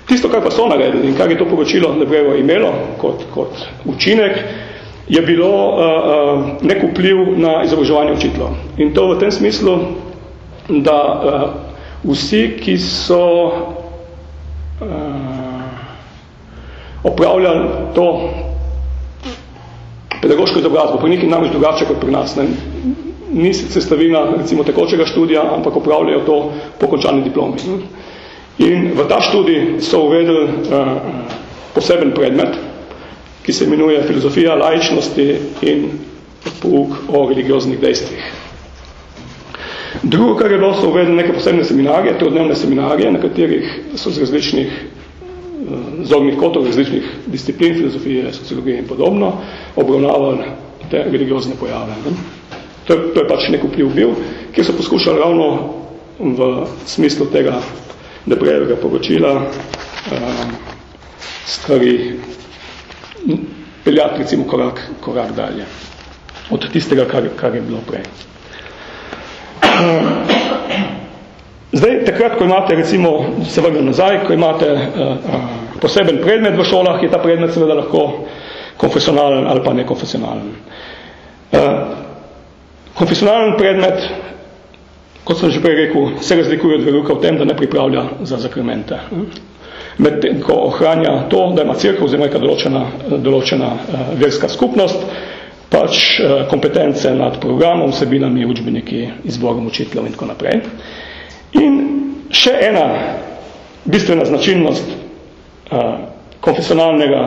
Tisto, kar pa so naredili in kar je to poročilo Lebrevo imelo kot, kot učinek, je bilo uh, uh, nek vpliv na izobraževanje učiteljov. In to v tem smislu, da uh, vsi, ki so uh, opravljali to pedagoško izobrazbo, pri njih namreč drugače kot pri nas. Ne? Ni sestavina recimo tekočega študija, ampak opravljajo to po končani diplomi. In v ta študij so uvedli uh, poseben predmet, ki se imenuje filozofija laičnosti in pouk o religioznih dejstvih. Drugo, kar je bilo, so uvedli neke posebne seminarije, trodnevne seminarije, na katerih so z različnih zornih kotov različnih disciplin, filozofije, sociologije in podobno, obravnavali te religiozne pojave. Ne? To, je, to je pač nek vpliv bil, kjer so poskušali ravno v smislu tega debrejevega poročila um, stvari peljati recimo korak, korak dalje od tistega, kar, kar je bilo prej. Zdaj, takrat, ko imate, recimo, se vrnem nazaj, ko imate uh, poseben predmet v šolah, je ta predmet seveda lahko konfesionalen ali pa nekonfesionalen. Uh, konfesionalen predmet, kot sem že prej rekel, se razlikuje od veruka v tem, da ne pripravlja za zakramente. Med tem, ko ohranja to, da ima crkva oziroma neka določena, določena uh, verska skupnost, pač uh, kompetence nad programom, vsebinami, učbeniki, izborom učiteljev in tako naprej. In še ena bistvena značilnost uh, konfesionalnega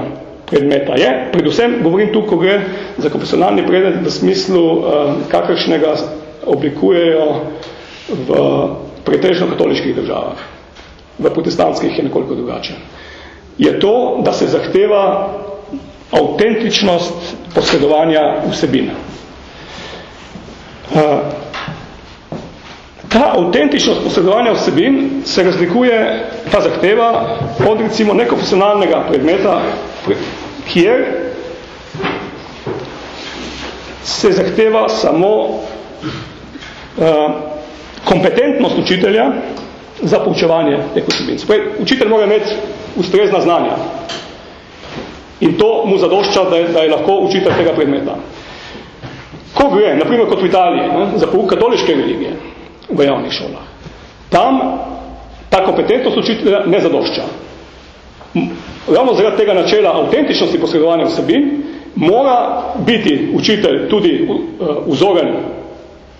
predmeta je, predvsem govorim tu, ko gre za konfesionalni predmet v smislu, uh, kakršnega oblikujejo v pretežno katoliških državah. V protestantskih je nekoliko drugače. Je to, da se zahteva avtentičnost posredovanja vsebine. Uh, Ta avtentičnost posredovanja vsebin se razlikuje, ta zahteva, od recimo nekonfesionalnega predmeta, kjer se zahteva samo uh, kompetentnost učitelja za poučevanje teh vsebin. Sprej, učitelj mora imeti ustrezna znanja in to mu zadošča, da je, da je lahko učitelj tega predmeta. Ko gre, naprimer kot v Italiji, ne, za pouk katoliške religije, v javnih šolah. Tam ta kompetentnost učitelja ne zadošča. Ravno zaradi tega načela avtentičnosti posredovanja vsebin mora biti učitelj tudi uh, vzoren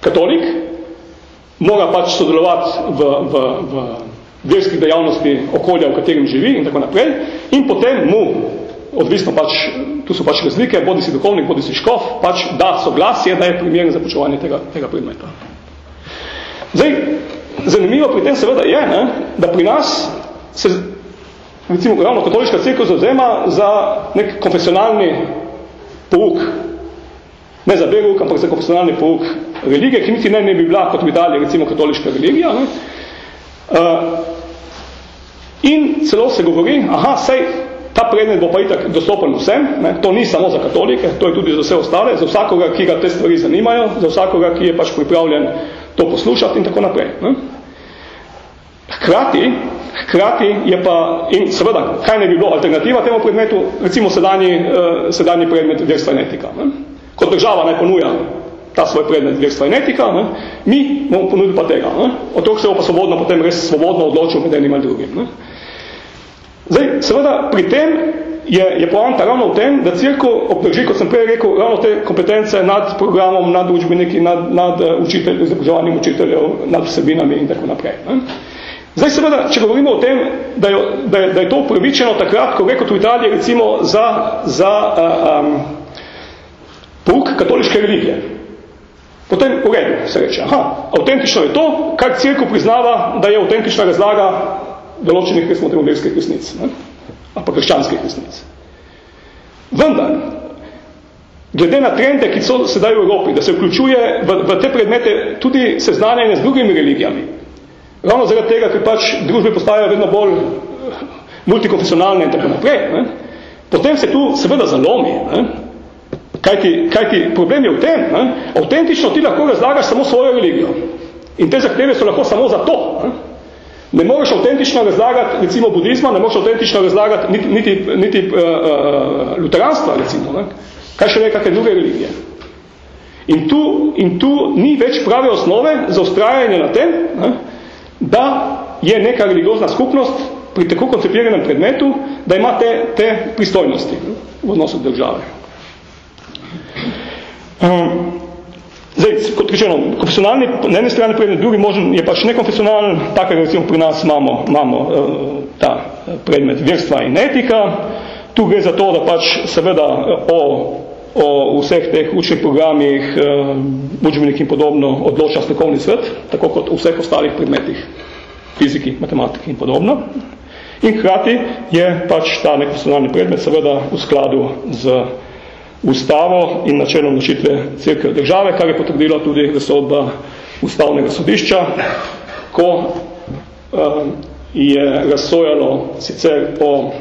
katolik, mora pač sodelovati v, v, v verskih dejavnosti okolja, v katerem živi in tako naprej, in potem mu, odvisno pač, tu so pač razlike, bodi si duhovnik, bodi si škof, pač da soglasje, da je primeren za počevanje tega, tega predmeta. Zdaj, zanimivo pri tem seveda je, ne, da pri nas se, recimo, ravno katoliška crkva zauzema za nek konfesionalni pouk, ne za beruk, ampak za konfesionalni pouk religije, ki niti ne, ne bi bila kot v Italiji, recimo, katoliška religija. Ne. Uh, in celo se govori, aha, sej, ta predmet bo pa itak dostopen vsem, ne, to ni samo za katolike, to je tudi za vse ostale, za vsakoga, ki ga te stvari zanimajo, za vsakoga, ki je pač pripravljen to poslušati in tako naprej. Ne? Hkrati, hkrati je pa, in seveda, kaj ne bi bilo alternativa temu predmetu, recimo sedanji, uh, sedanji predmet verstva in etika. Ne? Kot država ne ponuja ta svoj predmet verstva in etika, ne? mi bomo ponudili pa tega. Ne? Otrok se bo pa svobodno potem res svobodno odločil med enim ali drugim. Ne? Zdaj, seveda, pri tem je, je poanta ravno v tem, da cirko obdrži, kot sem prej rekel, ravno te kompetence nad programom, nad učbeniki, nad, nad uh, učitelj, izobraževanjem učiteljev, nad vsebinami in tako naprej. Ne? Zdaj seveda, če govorimo o tem, da je, da je, da je to upravičeno takrat, ko gre kot v Italiji recimo za, za uh, um, pouk katoliške religije. Potem v redu se reče, aha, avtentično je to, kar cirko priznava, da je avtentična razlaga določenih resmo temodelskih resnic. Ne? ali pa krščanskih resnic. Vendar, glede na trende, ki so sedaj v Evropi, da se vključuje v, v te predmete tudi seznanjanje z drugimi religijami, ravno zaradi tega, ker pač družbe postajajo vedno bolj multikonfesionalne in tako naprej, ne, potem se tu seveda zalomi. Ne? Kaj ti, kaj ti problem je v tem? Ne? Autentično ti lahko razlagaš samo svojo religijo. In te zahteve so lahko samo za to. Ne? Ne moreš avtentično razlagati, recimo, budizma, ne moreš avtentično razlagati niti, niti, niti uh, uh, luteranstva, recimo. Ne? Kaj še ne, kakve druge religije. In tu, in tu ni več prave osnove za ustrajanje na tem, ne? Da je neka religiozna skupnost pri tako koncepiranem predmetu, da ima te, te pristojnosti v odnosu države. Um, Zdaj, kot rečeno, konfesionalni, na eni strani predmet, drugi možen je pač nekonfesionalen, takega recimo pri nas imamo, imamo uh, ta predmet verstva in etika. Tu gre za to, da pač seveda o, o vseh teh učnih programih, uh, učbenik in podobno odloča slikovni svet, tako kot v vseh ostalih predmetih, fiziki, matematiki in podobno. In hkrati je pač ta nekonfesionalni predmet seveda v skladu z ustavo in načelo odločitve crkve države, kar je potrdila tudi razsodba ustavnega sodišča, ko uh, je razsojalo sicer o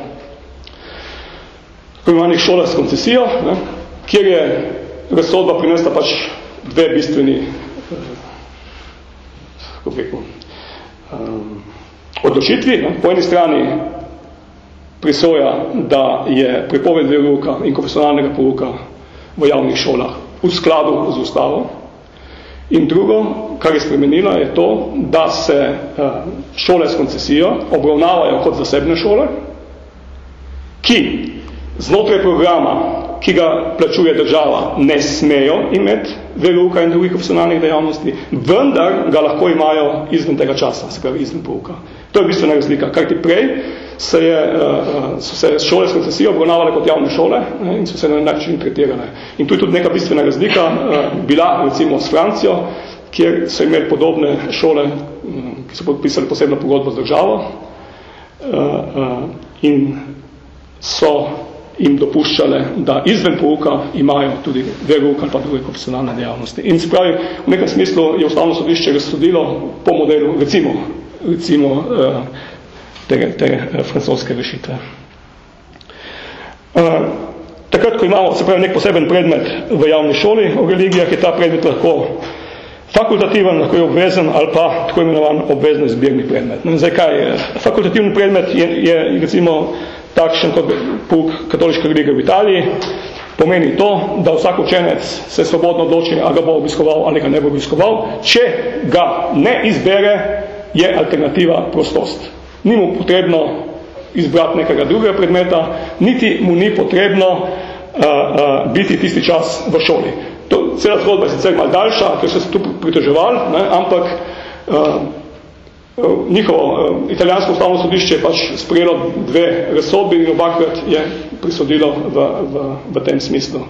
pojmanih šolah s koncesijo, ne, kjer je razsodba prinesla pač dve bistveni rekel, um, odločitvi. Ne. Po eni strani prisoja, da je prepoved veruka in konfesionalnega poruka v javnih šolah v skladu z ustavo. In drugo, kar je spremenila, je to, da se eh, šole s koncesijo obravnavajo kot zasebne šole, ki znotraj programa, ki ga plačuje država, ne smejo imeti veruka in drugih profesionalnih dejavnosti, vendar ga lahko imajo izven tega časa, se pravi izven poruka. To je bistvena razlika, kar ti prej se je, eh, eh, so se šole s koncesijo obravnavale kot javne šole in so se na način tretirane. In tu je tudi neka bistvena razlika eh, bila recimo s Francijo, kjer so imeli podobne šole, ki so podpisali posebno pogodbo z državo in so jim dopuščale, da izven pouka imajo tudi verouk ali pa druge profesionalne dejavnosti. In se pravi, v nekem smislu je ustavno sodišče razsodilo po modelu, recimo, recimo te, te eh, francoske rešitve. Uh, takrat, ko imamo se pravi nek poseben predmet v javni šoli o religijah, je ta predmet lahko fakultativen, lahko je obvezen ali pa tako imenovan obvezno izbirni predmet. Zdaj kaj je? Fakultativni predmet je, je recimo takšen kot pouk katoliške religije v Italiji, pomeni to, da vsak učenec se svobodno odloči, ali ga bo obiskoval ali ga ne bo obiskoval. Če ga ne izbere, je alternativa prostost ni mu potrebno izbrati nekega drugega predmeta, niti mu ni potrebno uh, uh, biti tisti čas v šoli. To, cela zgodba je sicer malo daljša, ker so se tu pritoževali, ne, ampak uh, njihovo uh, italijansko ustavno sodišče je pač sprejelo dve razsodbi in obakrat je prisodilo v, v, v tem smislu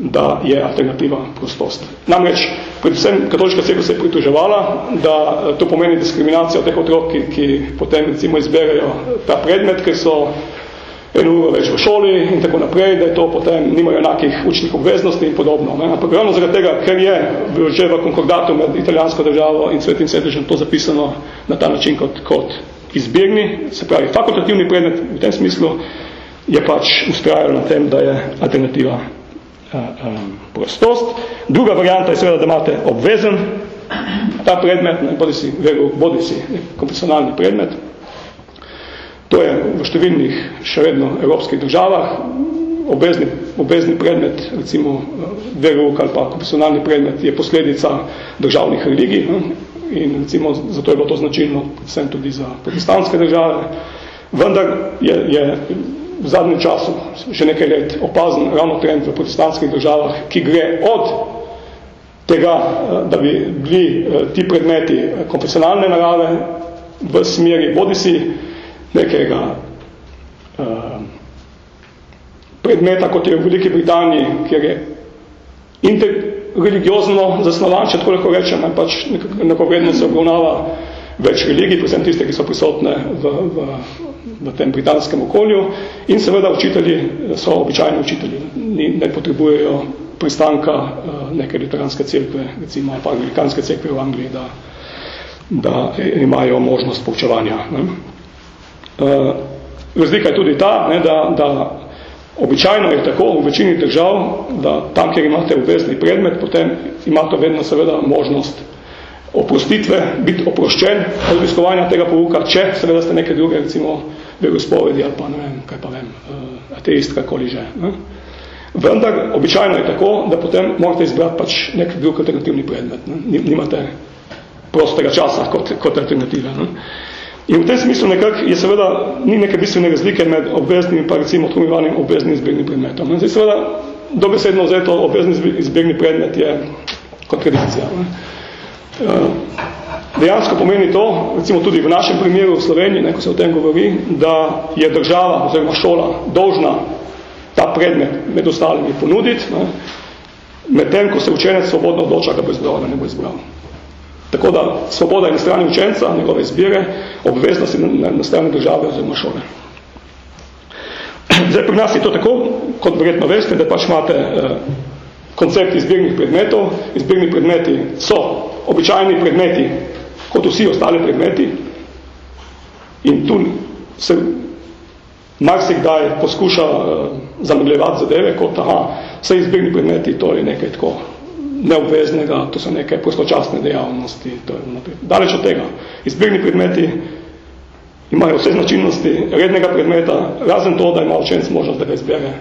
da je alternativa prostost. Namreč, predvsem katoliška cerkev se je pritoževala, da eh, to pomeni diskriminacijo teh otrok, ki, ki potem recimo izberejo ta predmet, ker so eno uro več v šoli in tako naprej, da je to potem nimajo enakih učnih obveznosti in podobno. Ne? Ampak ravno zaradi tega, ker je že v konkordatu med italijansko državo in svetim sedežem to zapisano na ta način kot, kot izbirni, se pravi fakultativni predmet v tem smislu, je pač ustrajalo na tem, da je alternativa um, prostost. Druga varianta je seveda, da imate obvezen ta predmet, ne, bodi si, si konfesionalni predmet. To je v številnih še vedno evropskih državah. Obvezni, obvezni predmet, recimo verouk ali pa konfesionalni predmet, je posledica državnih religij. Ne, in recimo zato je bilo to značilno predvsem tudi za protestantske države. Vendar je, je v zadnjem času, že nekaj let, opazen ravno trend v protestantskih državah, ki gre od tega, da bi bili ti predmeti konfesionalne narave v smeri bodisi nekega predmeta, kot je v Veliki Britaniji, kjer je interreligiozno zasnovan, če tako lahko rečem, pač nekako vredno se obravnava več religij, predvsem tiste, ki so prisotne v, v, v tem britanskem okolju in seveda učitelji so običajni učitelji, ni, ne potrebujejo pristanka uh, neke literanske cerkve, recimo pa anglikanske cerkve v Angliji, da, da imajo možnost poučevanja. Ne. Uh, razlika je tudi ta, ne, da, da Običajno je tako v večini držav, da tam, kjer imate obvezni predmet, potem imate vedno seveda možnost oprostitve, biti oproščen od obiskovanja tega pouka, če seveda ste neke druge, recimo verospovedi ali pa ne vem, kaj pa vem, uh, ateist, kakoli že. Ne? Vendar, običajno je tako, da potem morate izbrati pač nek drug alternativni predmet. Ne? Nimate prostega časa kot, kot alternative. Ne? In v tem smislu nekak je seveda ni neke bistvene razlike med obveznim pa recimo tako obveznim izbirnim predmetom. Zdaj seveda dobesedno vzeto obvezni izbirni predmet je kontradikcija. Ne? Uh, dejansko pomeni to, recimo tudi v našem primeru v Sloveniji, ne, ko se o tem govori, da je država oziroma šola dolžna ta predmet med ostalimi ponuditi, ne, med tem, ko se učenec svobodno odloča, ga bo izbral, da ne bo izbral. Tako da svoboda je na strani učenca, njegove izbire, obveznosti na, na, strani države oziroma šole. Zdaj, pri nas je to tako, kot verjetno veste, da pač imate eh, koncept izbirnih predmetov. Izbirni predmeti so običajni predmeti, kot vsi ostali predmeti. In tu se marsikdaj poskuša uh, zamegljevati zadeve, kot aha, vse izbirni predmeti, to je nekaj tako neobveznega, to so neke prostočasne dejavnosti. To je naprej. Daleč od tega. Izbirni predmeti imajo vse značilnosti rednega predmeta, razen to, da ima učenc možnost, da ga izbere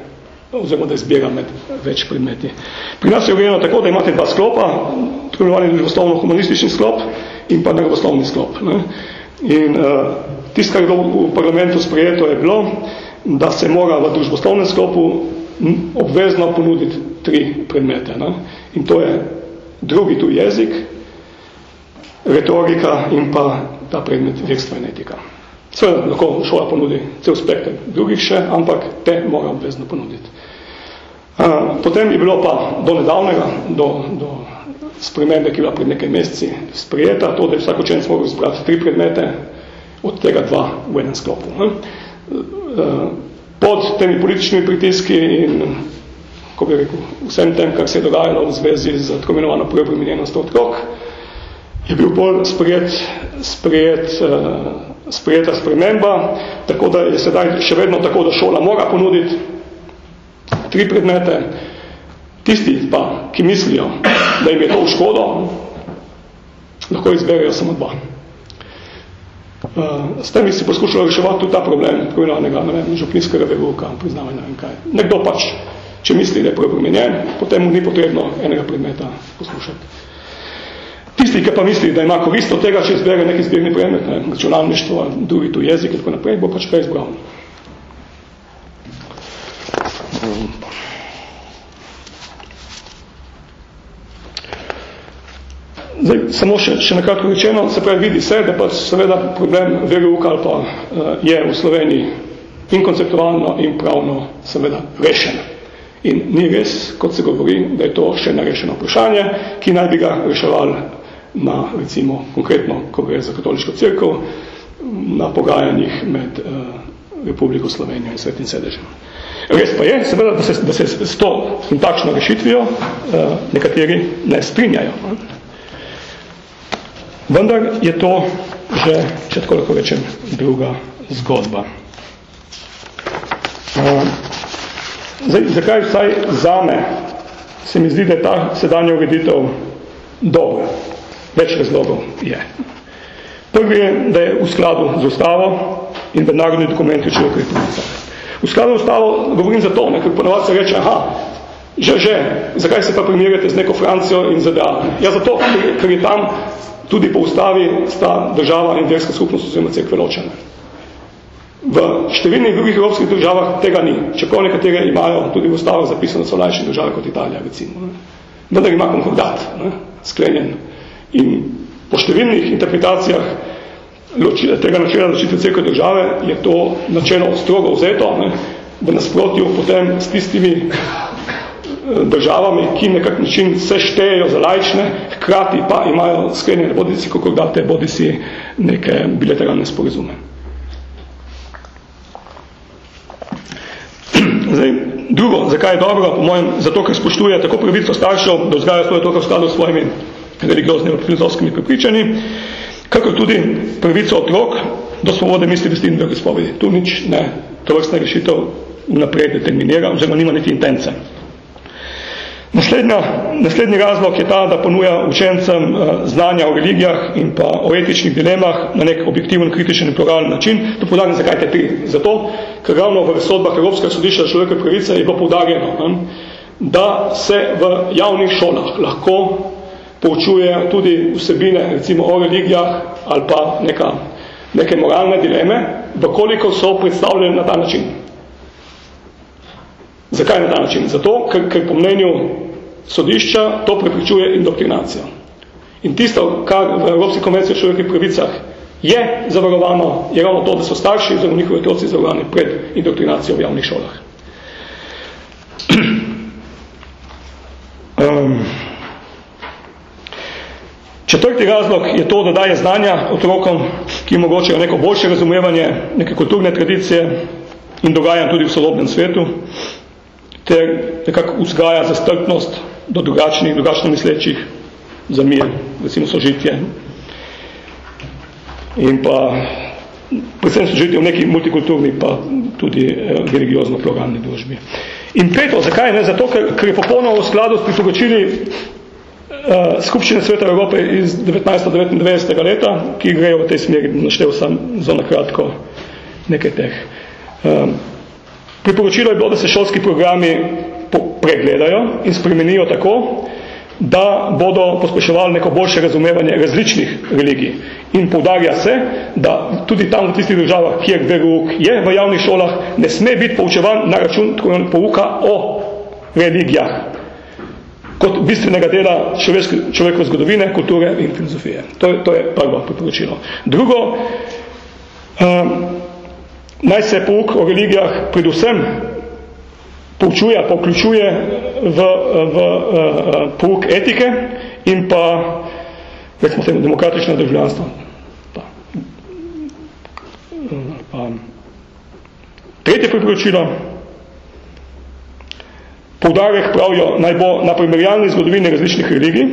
oziroma da izbira med več predmeti. Pri nas je urejeno tako, da imate dva sklopa, tako imenovani družboslovno-humanistični sklop in pa naravoslovni sklop. Ne? In uh, tisto, kar je bilo v parlamentu sprejeto, je bilo, da se mora v družboslovnem sklopu obvezno ponuditi tri predmete. Ne? In to je drugi tu jezik, retorika in pa ta predmet verstva in etika. Seveda lahko šola ponudi cel spekter drugih še, ampak te mora obvezno ponuditi. Potem je bilo pa do nedavnega, do, do spremembe, ki je bila pred nekaj meseci sprijeta, to, da je vsak učenec moral izbrati tri predmete, od tega dva v enem sklopu. Ne? Pod temi političnimi pritiski in ko bi rekel, vsem tem, kar se je dogajalo v zvezi z tako imenovano prvo premenjenost otrok, je bil bolj sprejet, sprejet, sprejeta sprememba, tako da je sedaj še vedno tako, da šola mora ponuditi tri predmete, tisti pa, ki mislijo, da jim je to v škodo, lahko izberejo samo dva. Uh, s tem bi si poskušali reševati tudi ta problem, tako imenovanega, ne vem, župninskega veruka, priznavanja, ne vem kaj. Nekdo pač, če misli, da je preobremenjen, potem mu ni potrebno enega predmeta poslušati. Tisti, ki pa misli, da ima korist od tega, če izbere neki zbirni predmet, ne, računalništvo, drugi tu jezik in tako naprej, bo pač kaj izbral. Zdaj, samo še, še nekako rečeno, se pravi, vidi se, da pa seveda problem VGUK ali pa uh, je v Sloveniji in konceptualno in pravno seveda rešen. In ni res, kot se govori, da je to še nerešeno vprašanje, ki naj bi ga reševali na, recimo, konkretno, ko gre za katoliško crkvo, na pogajanjih med uh, Republiko Slovenijo in Svetim sedežem. Res pa je, seveda, da se, da se s to in takšno rešitvijo uh, nekateri ne strinjajo. Vendar je to že, če tako lahko rečem, druga zgodba. Zdaj, zakaj vsaj zame se mi zdi, da je ta sedanja ureditev dobra? Več razlogov je. Prvi je, da je v skladu z ustavo in mednarodni dokumenti človekovih pravic. V skladu z ustavo govorim za to, ker ponovadi se reče, aha, že, že, zakaj se pa primerjate z neko Francijo in ZDA? Ja, zato, ker je tam tudi po ustavi sta država in verska skupnost oziroma cerkve ločene. V številnih drugih evropskih državah tega ni, čeprav nekatere imajo tudi v ustavi zapisano so lajše države kot Italija, recimo. Vendar ima konkordat, ne, sklenjen. In po številnih interpretacijah loči, tega načela ločitve cerkve države je to načelo strogo vzeto, ne, v nasprotju potem s tistimi državami, ki nekak način se štejejo za lajčne, hkrati pa imajo sklenjene bodisi kokordate, bodisi neke bilateralne sporizume. Zdaj, drugo, zakaj je dobro, po mojem, zato, ker spoštuje tako pravico staršev, da vzgajajo svoje otroke v skladu s svojimi religioznimi filozofskimi prepričanji, kakor tudi pravico otrok do svobode misli, vesti in druge spovedi. Tu nič ne, to vrstna rešitev vnaprej determinira, oziroma nima niti intence. Naslednja, naslednji razlog je ta, da ponuja učencem uh, znanja o religijah in pa o etičnih dilemah na nek objektiven, kritičen in pluralen način. To podarim, zakaj te tri? Zato, ker ravno v sodbah Evropskega sodišča človekove pravice je bilo poudarjeno, ne, da se v javnih šolah lahko poučuje tudi vsebine, recimo o religijah ali pa neka, neke moralne dileme, dokoliko so predstavljene na ta način. Zakaj na ta način? Zato, ker, ker po mnenju sodišča to prepričuje indoktrinacijo. In tisto, kar v Evropski konvenciji o človekovih pravicah je zavarovano, je ravno to, da so starši oziroma njihovi otroci zavarovani pred indoktrinacijo v javnih šolah. um, Četrti razlog je to, da daje znanja otrokom, ki omogočajo neko boljše razumevanje neke kulturne tradicije in dogajanj tudi v sodobnem svetu, ter nekako vzgaja za strpnost do drugačnih, drugačno mislečih, za mir, recimo sožitje. In pa predvsem sožitje v neki multikulturni, pa tudi eh, religiozno-pluralni družbi. In peto, zakaj ne? Zato, ker, ker je popolno v skladu s priporočili uh, Skupščine Sveta Evrope iz 1999. leta, ki grejo v tej smeri, naštel sem zelo kratko nekaj teh. Um, priporočilo je bilo, da se šolski programi pregledajo in spremenijo tako, da bodo pospeševali neko boljše razumevanje različnih religij. In poudarja se, da tudi tam v tistih državah, kjer verouk je v javnih šolah, ne sme biti poučevan na račun pouka o religijah kot bistvenega dela človekove zgodovine, kulture in filozofije. To je, to je prvo priporočilo. Drugo, um, naj se pouk o religijah predvsem poučuje, pa vključuje v, v, uh, pouk etike in pa, recimo temu, demokratično državljanstvo. Pa. Pa. Tretje priporočilo, Poudarek pravijo naj bo na primerjalni zgodovini različnih religij,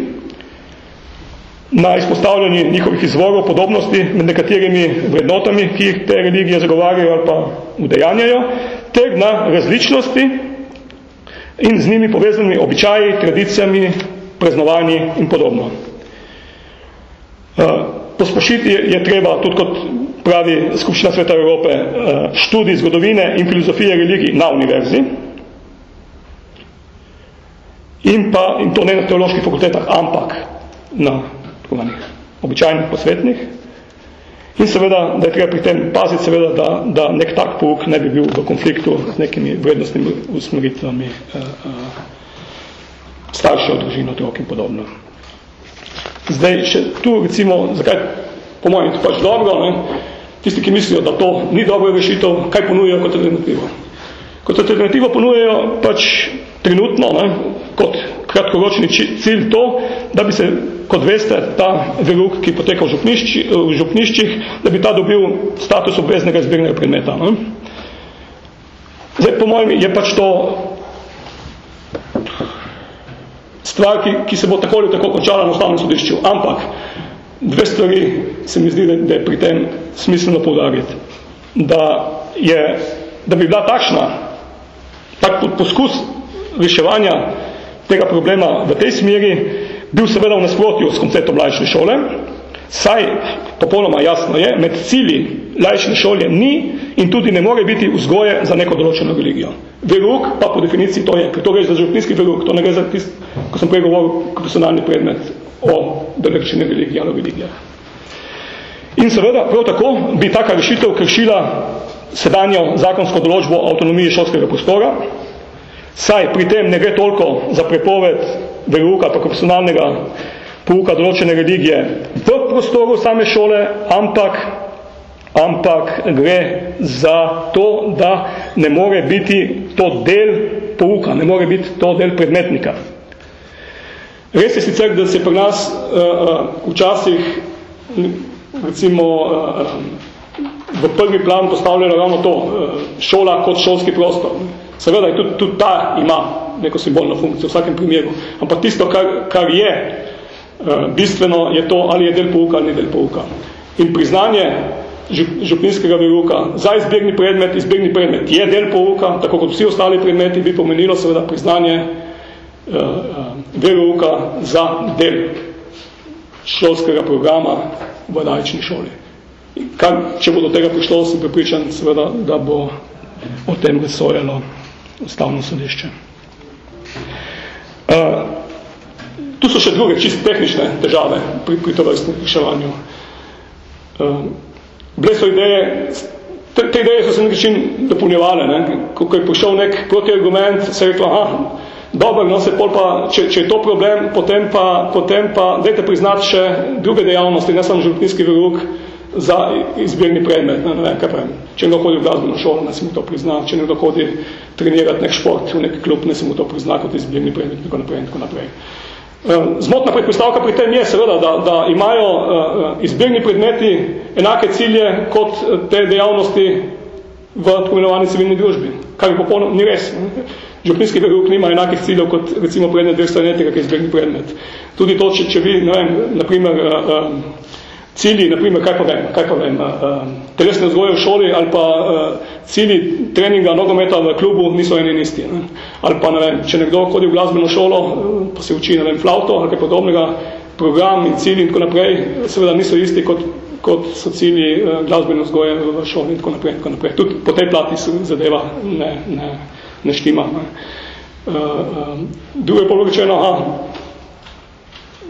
na izpostavljanju njihovih izvorov podobnosti med nekaterimi vrednotami, ki jih te religije zagovarjajo ali pa udejanjajo, ter na različnosti in z njimi povezanimi običaji, tradicijami, praznovanji in podobno. Uh, pospošiti je, treba, tudi kot pravi Skupščina Sveta Evrope, uh, študij zgodovine in filozofije religij na univerzi, in pa, in to ne na teoloških fakultetah, ampak na tukaj, običajnih posvetnih. In seveda, da je treba pri tem paziti, seveda, da, da nek tak pouk ne bi bil v konfliktu z nekimi vrednostnimi usmeritvami eh, eh, staršev, družino, otrok in podobno. Zdaj, še tu recimo, zakaj po mojem to pač dobro, ne? tisti, ki mislijo, da to ni dobro rešitev, kaj ponujajo kot alternativo? Kot alternativo ponujajo pač trenutno, ne, kot kratkoročni cilj to, da bi se, kot veste, ta veruk, ki poteka v, župnišči, v župniščih, da bi ta dobil status obveznega zbirnega predmeta. Ne. Zdaj, po mojem, je pač to stvar, ki, ki se bo tako ali tako končala na ustavnem sodišču. Ampak, dve stvari se mi zdi, da je pri tem smiselno poudariti. Da, je, da bi bila takšna, tak poskus reševanja tega problema v tej smeri bil seveda v nasprotju s konceptom laične šole, saj, popolnoma jasno je, med cilji laične šole ni in tudi ne more biti vzgoje za neko določeno religijo. Veruk pa po definiciji to je, ker to gre za župninski veruk, to ne gre za tist, ko sem prej govoril, profesionalni predmet o določene religije ali religijah. In seveda, prav tako bi taka rešitev kršila sedanjo zakonsko določbo avtonomije šolskega prostora, Saj pri tem ne gre toliko za prepoved veruka pa profesionalnega pouka določene religije v prostoru same šole, ampak, ampak gre za to, da ne more biti to del pouka, ne more biti to del predmetnika. Res je sicer, da se pri nas uh, včasih recimo uh, v prvi plan postavljalo ravno to, uh, šola kot šolski prostor. Seveda tudi, tudi ta ima neko simbolno funkcijo v vsakem primeru. Ampak tisto, kar, kar je uh, bistveno, je to, ali je del pouka ali ni del pouka. In priznanje župinskega veruka za izbirni predmet, izbirni predmet je del pouka, tako kot vsi ostali predmeti, bi pomenilo seveda priznanje uh, uh, veruka za del šolskega programa v laični šoli. Kar, če bo do tega prišlo, sem pripričan, seveda, da bo o tem glasojalo ustavno sodišče. Uh, tu so še druge čist tehnične težave pri, pri tovrstnem reševanju. Uh, bile so ideje, te, te ideje so se nekaj čin dopolnjevale, ne? ko, ko je prišel nek protiargument, se je reklo, aha, dobro, no se pol pa, če, če je to problem, potem pa, potem pa dajte priznati še druge dejavnosti, ne samo župnijski verug, za izbirni predmet, ne, ne vem, kaj pravim. Če nekdo hodi v glasbeno šolo, ne se mu to prizna, če nekdo hodi trenirati nek šport v nek klub, ne se mu to prizna kot izbirni predmet, tako naprej, tako naprej. Eh, zmotna predpostavka pri tem je seveda, da, da imajo uh, izbirni predmeti enake cilje kot te dejavnosti v tako imenovani civilni družbi, kar je popolno, ni res. Župinski verug nima enakih ciljev kot recimo predmet verstva enetika, ki je izbirni predmet. Tudi to, če, če vi, ne vem, naprimer, uh, cilji, naprimer, kaj pa vem, kaj pa vem, uh, telesne vzgoje v šoli ali pa uh, cilji treninga nogometa v klubu niso eni in isti. Ne? Ali pa, ne vem, če nekdo hodi v glasbeno šolo, uh, pa se uči, ne vem, flauto ali kaj podobnega, program in cilji in tako naprej, seveda niso isti kot, kot so cilji uh, glasbeno vzgoje v šoli in tako naprej, tako naprej. Tudi po tej plati se zadeva ne, ne, ne štima. Ne? Uh, uh, drugo je polovičeno, aha,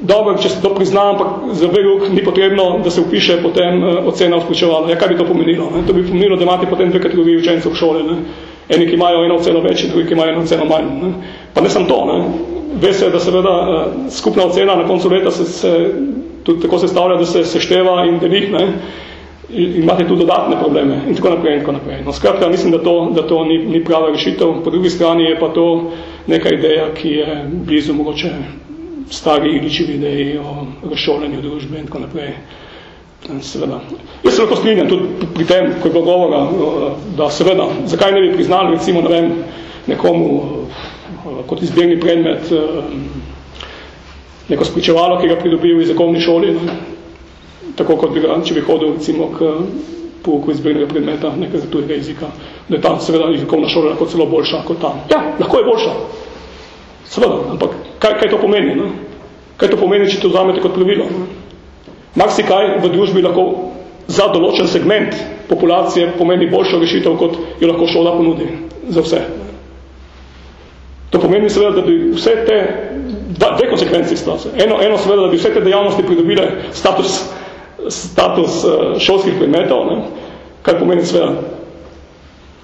dobro, če se to prizna, ampak za verug ni potrebno, da se upiše potem uh, ocena vključevala. Ja, kaj bi to pomenilo? Ne? To bi pomenilo, da imate potem dve kategoriji učencev v šole. Ne? Eni, ki imajo eno oceno več, drugi, ki imajo eno oceno manj. Ne? Pa ne samo to. Ne? Ve se, da seveda uh, skupna ocena na koncu leta se, se tudi tako sestavlja, da se sešteva in deli. Ne? In imate tudi dodatne probleme in tako naprej in tako naprej. No, skratka, mislim, da to, da to ni, ni prava rešitev. Po drugi strani je pa to neka ideja, ki je blizu mogoče stari iličevi ideji o razšolanju družbe in tako naprej. Seveda. Jaz se lahko strinjam tudi pri tem, ko je bilo govora, da seveda, zakaj ne bi priznali recimo, ne vem, nekomu kot izbirni predmet neko spričevalo, ki ga pridobil v jezikovni šoli, ne? tako kot bi ga, če bi hodil recimo k pouku izbirnega predmeta nekega tujega jezika, da je tam seveda jezikovna šola lahko celo boljša kot tam. Ja, lahko je boljša. Seveda, ampak kaj, kaj to pomeni? Ne? Kaj to pomeni, če to vzamete kot pravilo? Maksi kaj v družbi lahko za določen segment populacije pomeni boljšo rešitev, kot jo lahko šola ponudi za vse. To pomeni seveda, da bi vse te, dve konsekvenci sta se. Eno, eno seveda, da bi vse te dejavnosti pridobile status, status eh, šolskih predmetov, ne? kar pomeni seveda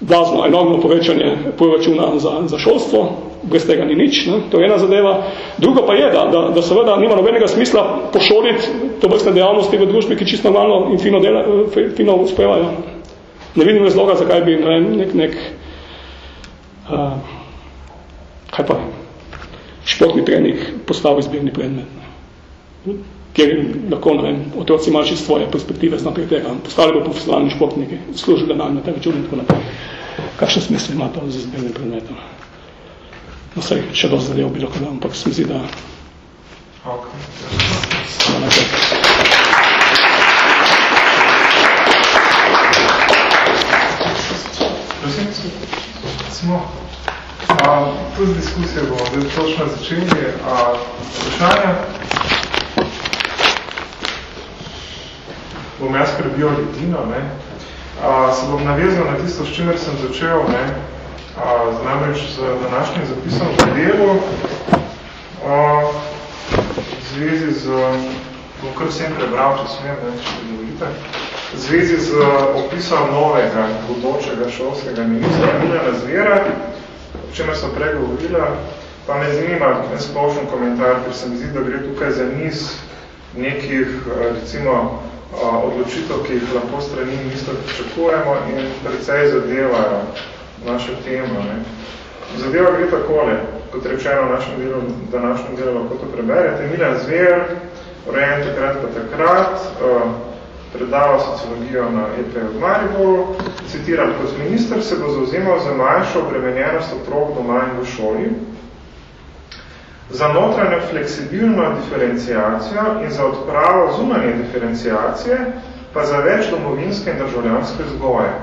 blazno, enormno povečanje proračuna za, za šolstvo, brez tega ni nič, ne? to je ena zadeva. Drugo pa je, da, da, da seveda nima nobenega smisla pošoliti to vrstne dejavnosti v družbi, ki čisto normalno in fino, dela, fino uspevajo. Ne vidim razloga, zakaj bi ne nek, nek uh, kaj pa, športni trening postavil izbirni predmet. Ne? Kjer lahko, ne vem, otroci imajo čisto svoje perspektive znotraj tega. Postali bo profesionalni športniki, služili denar na te račune in tako naprej. Kakšen smisel ima to z izbirnim predmetom? No, sej, še dosti zadev bi lahko dal, ampak se mi zdi, da... Okay. Smo. Tudi diskusijo bomo zdaj točno začeli. Vprašanja? Bom jaz prebil ledino, ne? A, se bom navezal na tisto, s čimer sem začel, ne? namreč z današnjim zapisom v delu v zvezi z, bom kar vsem prebral, če smem, ne, če bi dovolite, v zvezi z opisom novega bodočega šolskega ministra Miljana Zvera, o čemer sem prej govorila, pa me zanima en splošen komentar, ker se mi zdi, da gre tukaj za niz nekih, recimo, odločitev, ki jih lahko strani ministra pričakujemo in precej zadevajo našo temo. Ne. Zadeva gre takole, kot rečeno v našem delu, današnjem delu lahko to preberete. Milan Zver, rojen takrat pa takrat, predava sociologijo na EP v Mariboru, citiram, kot minister se bo zauzemal za manjšo obremenjenost otrok doma in v šoli, za notranjo fleksibilno diferencijacijo in za odpravo zunanje diferencijacije, pa za več domovinske in državljanske zgoje.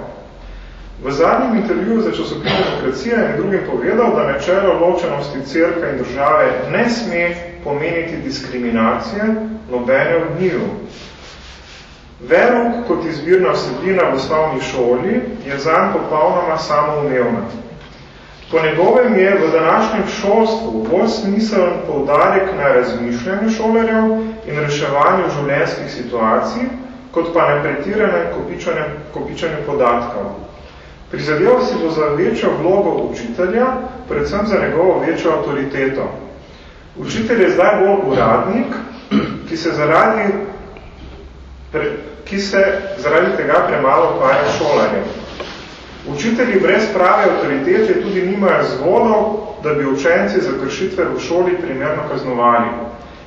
V zadnjem intervjuju za časopis Demokracija je drugim povedal, da načelo ločenosti cerka in države ne sme pomeniti diskriminacije nobene od njiju. Verok kot izbirna vsebina v osnovni šoli je zanj popolnoma samoumevna. Po njegovem je v današnjem šolstvu bolj smiseln poudarek na razmišljanju šolarjev in reševanju življenjskih situacij, kot pa na pretiranem kopičanju podatkov. Prizadeval si bo za večjo vlogo učitelja, predvsem za njegovo večjo avtoriteto. Učitelj je zdaj bolj uradnik, ki se zaradi, pre, ki se zaradi tega premalo ukvarja šolarjem. Učitelji brez prave avtoritete tudi nimajo zvodov, da bi učenci za kršitve v šoli primerno kaznovali.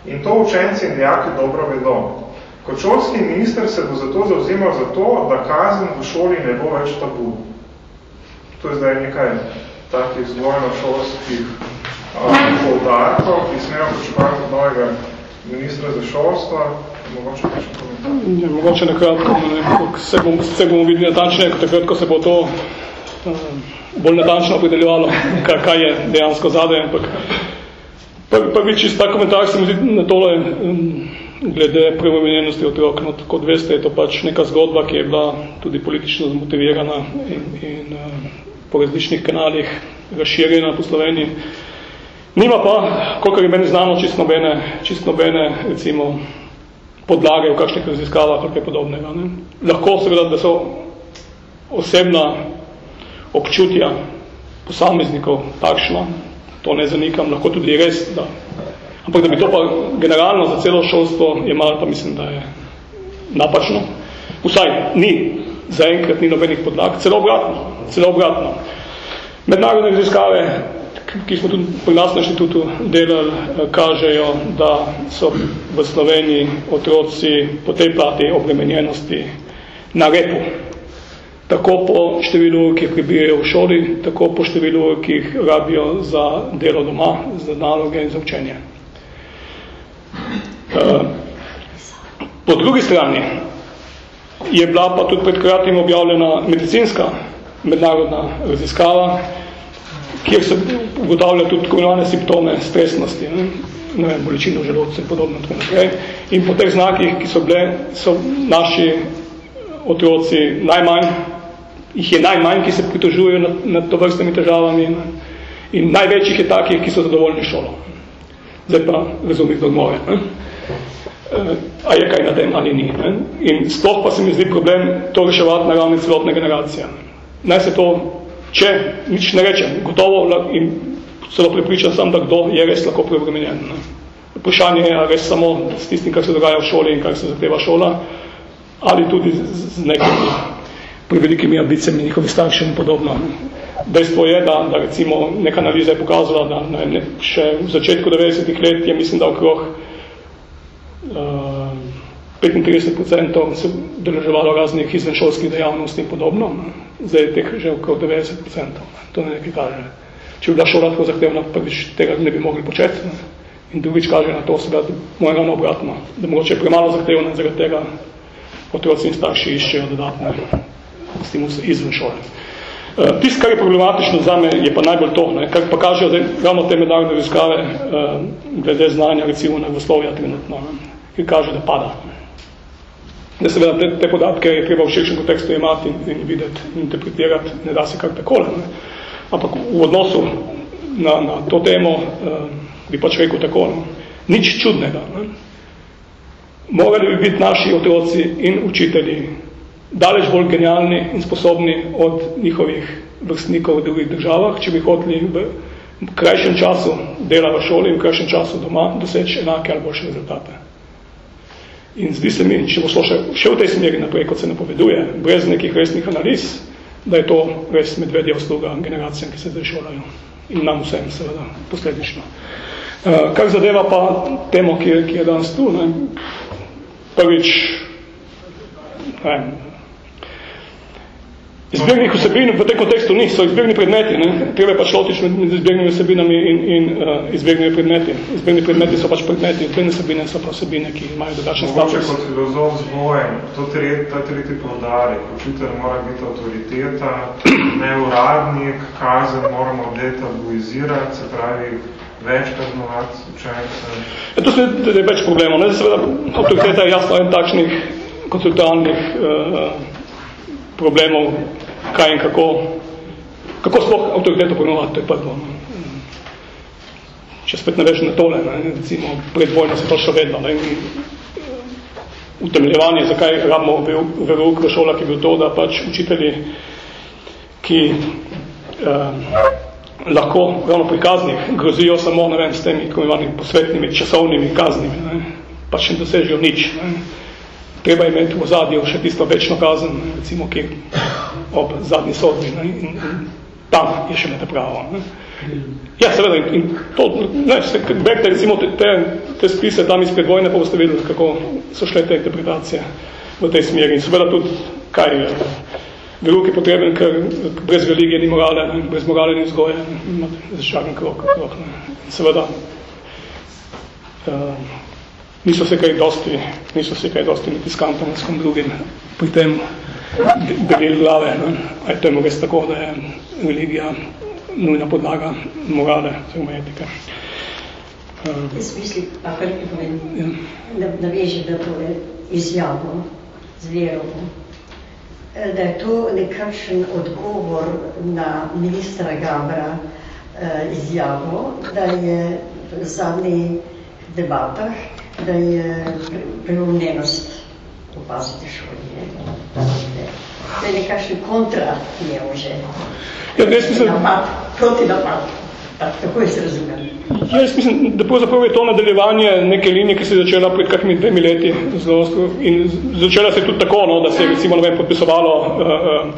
In to učenci in dijaki dobro vedo. Kot šolski minister se bo zato zauzemal za to, da kazen v šoli ne bo več tabu. To je zdaj nekaj takih zgojno-šolskih poudarkov, ki smejo počepati novega ministra za šolstvo. Mogoče nekaj komentar? Ja, mogoče nekratko, ne, se, bom, se bomo videli natančne, takrat, ko se bo to uh, bolj natančno opredeljevalo, kaj, kaj je dejansko zadaj, ampak prvi čist ta komentar se mi zdi na tole um, glede prevomenjenosti otrok. No, kot veste, je to pač neka zgodba, ki je bila tudi politično zmotivirana in, in uh, po različnih kanalih razširjena po Sloveniji. Nima pa, koliko je meni znano, čist nobene, čist nobene recimo, podlage v kakšnih raziskavah ali kaj podobnega. Ne. Lahko seveda, da so osebna občutja posameznikov takšna, to ne zanikam, lahko tudi res, da. Ampak da bi to pa generalno za celo šolstvo imalo, pa mislim, da je napačno. Vsaj ni, zaenkrat ni nobenih podlag, celo obratno, celo obratno. Mednarodne raziskave ki smo tudi pri nas na inštitutu delali, eh, kažejo, da so v Sloveniji otroci po tej plati obremenjenosti na repu. Tako po številu, ki jih pribijajo v šoli, tako po številu, ki jih rabijo za delo doma, za naloge in za učenje. Eh, po drugi strani je bila pa tudi pred kratkim objavljena medicinska mednarodna raziskava, kjer se ugotavlja tudi tako imenovane simptome stresnosti, ne, ne vem, bolečino želodca in podobno tako naprej. In po teh znakih, ki so bile, so naši otroci najmanj, jih je najmanj, ki se pritožujejo nad, nad to vrstami težavami ne, in največjih je takih, ki so zadovoljni šolo. Zdaj pa razumih do moje. Ne. E, a je kaj na tem ali ni. Ne? In sploh pa se mi zdi problem to reševati na ravni celotne generacije. Naj se to Če nič ne rečem, gotovo in celo pripričan sem, da kdo je res lahko preobremenjen. Vprašanje je res samo s tistim, kar se dogaja v šoli in kar se zahteva šola, ali tudi z nekimi prevelikimi ambicijami njihovi starši in podobno. Dejstvo je, da, da recimo neka analiza je pokazala, da ne, ne, še v začetku 90-ih let je mislim, da okrog uh, 35% se deleževalo raznih izvenšolskih dejavnosti in podobno. Zdaj je teh že okrog 90%. To ne nekaj kaže. Če bi bila šola tako zahtevna, prvič tega ne bi mogli početi. Ne? In drugič kaže na to, seveda, moje ravno obratno, da mogoče je premalo zahtevno in zaradi tega otroci in starši iščejo dodatne stimuse izven šole. Uh, Tisto, kar je problematično za me, je pa najbolj to, ne, kar pa kažejo ravno te mednarodne raziskave uh, glede znanja, recimo na trenutno, ki kaže, da pada. Ne. Da seveda te, te podatke je treba v širšem kontekstu imati in, in videti in interpretirati, ne da se kar takole. Ne. Ampak v odnosu na, na to temo uh, bi pač rekel tako, ne. nič čudnega. Ne. Morali bi biti naši otroci in učitelji daleč bolj genialni in sposobni od njihovih vrstnikov v drugih državah, če bi hoteli v krajšem času dela v šoli in v krajšem času doma doseči enake ali boljše rezultate. In zdi se mi, če bo šlo še, še v tej smeri naprej, kot se napoveduje, brez nekih resnih analiz, da je to res medvedja usluga generacijam, ki se zdaj šolajo. In nam vsem, seveda, posledično. Uh, kar zadeva pa temo, ki je, ki je danes tu, ne, prvič, ne, Izbirnih vsebin v tem kontekstu ni, so izbirni predmeti. Ne? Treba pač lotič med izbirnimi vsebinami in, in uh, izbirnimi predmeti. Izbirni predmeti so pač predmeti, izbirne vsebine so pa vsebine, ki imajo drugačen status. Mogoče kot filozof z bojem, to tret, ta tretji povdari, učitelj mora biti avtoriteta, ne uradnik, kazen moramo detabuizirati, se pravi več kaznovati učence. Ja, to je več problemov. Ne? Seveda, avtoriteta je jasno en takšnih konceptualnih uh, problemov, kaj in kako, kako sploh avtoriteto pojmovati, to je prvo. No. Če spet ne veš na tole, ne, recimo predvojno se to še vedno, ne, utemljevanje, zakaj rabimo verouk v šolah, je bil to, da pač učitelji, ki eh, lahko ravno pri kaznih grozijo samo, ne vem, s temi posvetnimi časovnimi kaznimi, ne, pač ne dosežijo nič. Ne treba imeti v zadnjo še tisto večno kazen, recimo, ki ob zadnji sodbi, ne, in, in tam je še ne pravo. Ne. Ja, seveda, in to, ne, se, bekte, recimo, te, te, te spise tam iz predvojne, pa boste videli, kako so šle te interpretacije v tej smeri. In seveda tudi, kaj je veliko potreben, ker brez religije ni morale, ne, brez morale ni vzgoje, imate zaščaken krok. krok ne. Seveda, uh, niso se kaj dosti, niso se kaj dosti niti s kantom s kom drugim pri tem delili glave. Ne? A je temu res tako, da je religija nujna podlaga morale, oziroma etike. Jaz mislim, pa kar ti povem, ja. da, da veže, da to je izjavo z verovo, da je to nekakšen odgovor na ministra Gabra eh, izjavo, da je v zadnjih debatah da je preumljenost opaziti šolje. Da je nekakšen kontra njemu že. Ja, jaz mislim, napad, proti napad. Tak, tako je se razumel. Ja, jaz mislim, da pravzaprav je to nadaljevanje neke linije, ki se je začela pred kakimi dvemi leti zelo, in začela se tudi tako, no, da se je recimo, ne vem, podpisovalo uh, uh,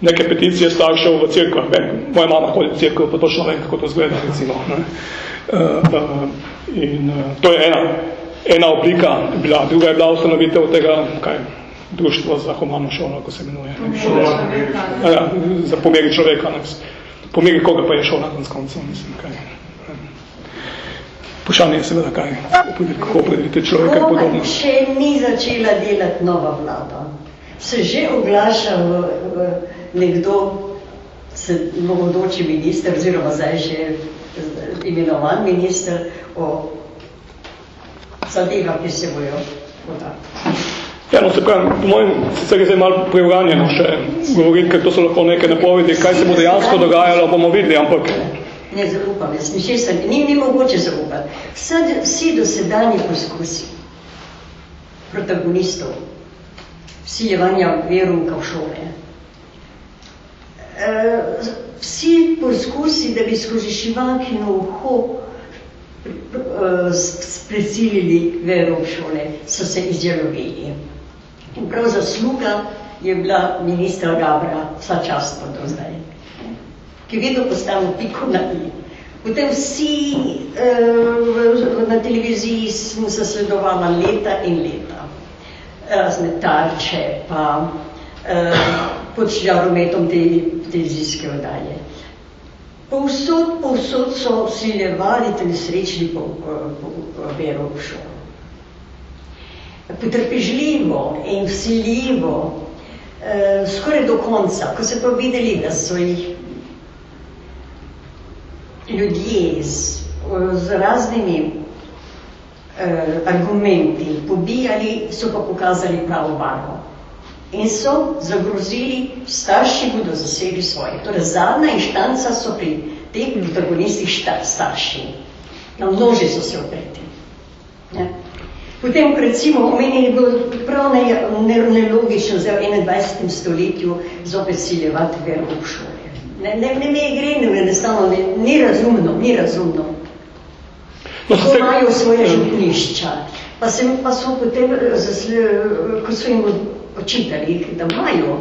neke peticije staršev v crkvah. Moja mama hodi v crkvo, pa točno vem, kako to zgleda, recimo. Ne. Uh, uh, in uh, to je ena ena oblika bila, druga je bila ustanovitev tega, kaj, društvo za humano šolo, ko se imenuje. Ja, za pomeri človeka, ne, pomeri koga pa je šola na koncu, mislim, kaj. Vprašanje je seveda, kaj, kako opredelite človeka in podobno. Še ni začela delati nova vlada. Se že oglaša v, v nekdo, se mogodoči minister, oziroma zdaj že imenovan minister, o zadeva, ki se bojo podati. Ja, no, se pravi, po mojem, sicer je zdaj malo preuranjeno še govoriti, ker to so lahko neke napovedi, kaj se bo dejansko dogajalo, bomo videli, ampak... Ne zaupam, jaz ničesar, ni, ni mogoče zaupati. Vsi, vsi dosedanji poskusi protagonistov, vsiljevanja veruka v šole, e, vsi poskusi, da bi skozi šivankino uho presilili vero v šole, so se izjalovili. In prav zasluga je bila ministra Gabra, vsa čast pa do zdaj, ki vedno postavil piko na i. Potem vsi uh, na televiziji smo se sledovala leta in leta. Razne tarče, pa uh, pod žarometom te televizijske oddaje. Povsod, povsod so siljevali te nesrečni po, po, po, vero v šolo. Potrpežljivo in vsiljivo, eh, skoraj do konca, ko se pa videli, da so jih ljudje z, z raznimi eh, argumenti pobijali, so pa pokazali pravo barvo in so zagrozili, starši bodo zasegli svoje. Torej, zadnja inštanca so pri teh protagonistih starši. Na množi so se opreti. Ja. Potem, recimo, omeni je bilo prav nelogično ne, ne v 21. stoletju zopet siljevati vero v šole. Ne, ne, ne, ne gre, ne, enostavno, ne, ni razumno, ni razumno. No, Ko imajo svoje župnišča, pa, se, pa so potem, zasle, ko so jim očitali, da imajo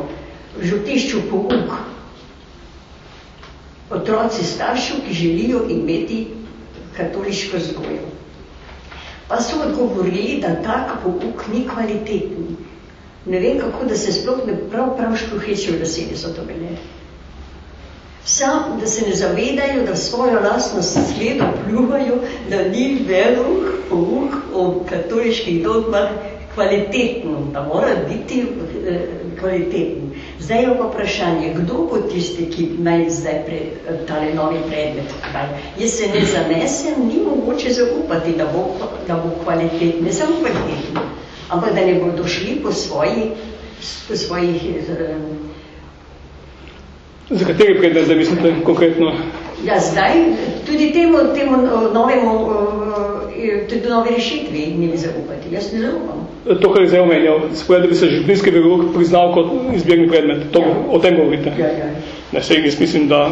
v žutišču pouk otroci staršev, ki želijo imeti katoliško vzgojo. Pa so odgovorili, da tak pouk ni kvaliteten. Ne vem, kako da se sploh ne prav, prav škruhečijo besede so to bile. Sam, da se ne zavedajo, da svojo lastno sledo pljuvajo, da ni velik pouk o katoliških dogmah kvalitetno, da mora biti eh, kvaliteten. Zdaj je pa vprašanje, kdo bo tisti, ki naj zdaj pre, tale novi predmet kaj. Jaz se ne zanesem, ni mogoče zaupati, da bo, da bo kvaliteten, ne samo kvaliteten, ampak da ne bodo šli po, svoji, po svojih eh, Za kateri predmet zdaj mislite konkretno? Ja, zdaj tudi temu, temu novemu, tudi nove rešitvi ni mi zaupati. Jaz ne zaupam. To, kar je zdaj omenjal, spojaj, da bi se življenjski verug priznal kot izbirni predmet. To, ja. O tem govorite. Ja, ja. Ne, sej, jaz mislim, da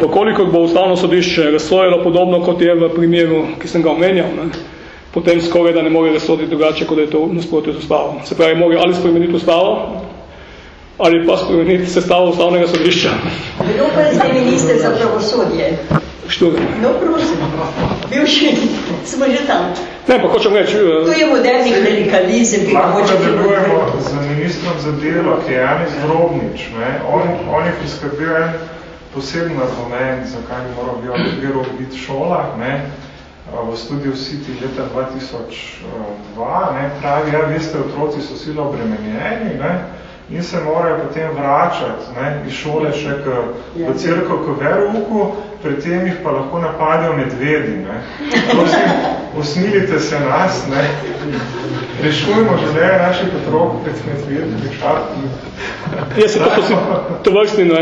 dokoliko bo ustavno sodišče razsojalo podobno, kot je v primeru, ki sem ga omenjal, ne, potem skoraj da ne more razsoditi drugače, kot je to nasprotje z ustavo. Se pravi, more ali spremeniti ustavo, ali pa spremeniti sestavo ustavnega sodišča. Kdo pa je zdaj minister za pravosodje? Štude. No, prosim. Bivši, smo že tam. Ne, pa hočem reči... To je moderni klerikalizem, ki ga hoče... Lahko nadaljujemo z ministrom za delo, ki je Janis Drobnič. Ne? On, on je priskrbil en poseben argument, zakaj bi moral bi biti v šolah. Ne? v studiu City leta 2002, ne, pravi, ja, veste, otroci so sila obremenjeni, ne, in se morajo potem vračati ne, iz šole še k, v crkvo, k veruku, pri tem jih pa lahko napadajo medvedi. Ne. Prosim, usmilite se nas, ne. rešujmo življenje naših otrok pred medvedi. Jaz se to, to, to vrstni, no,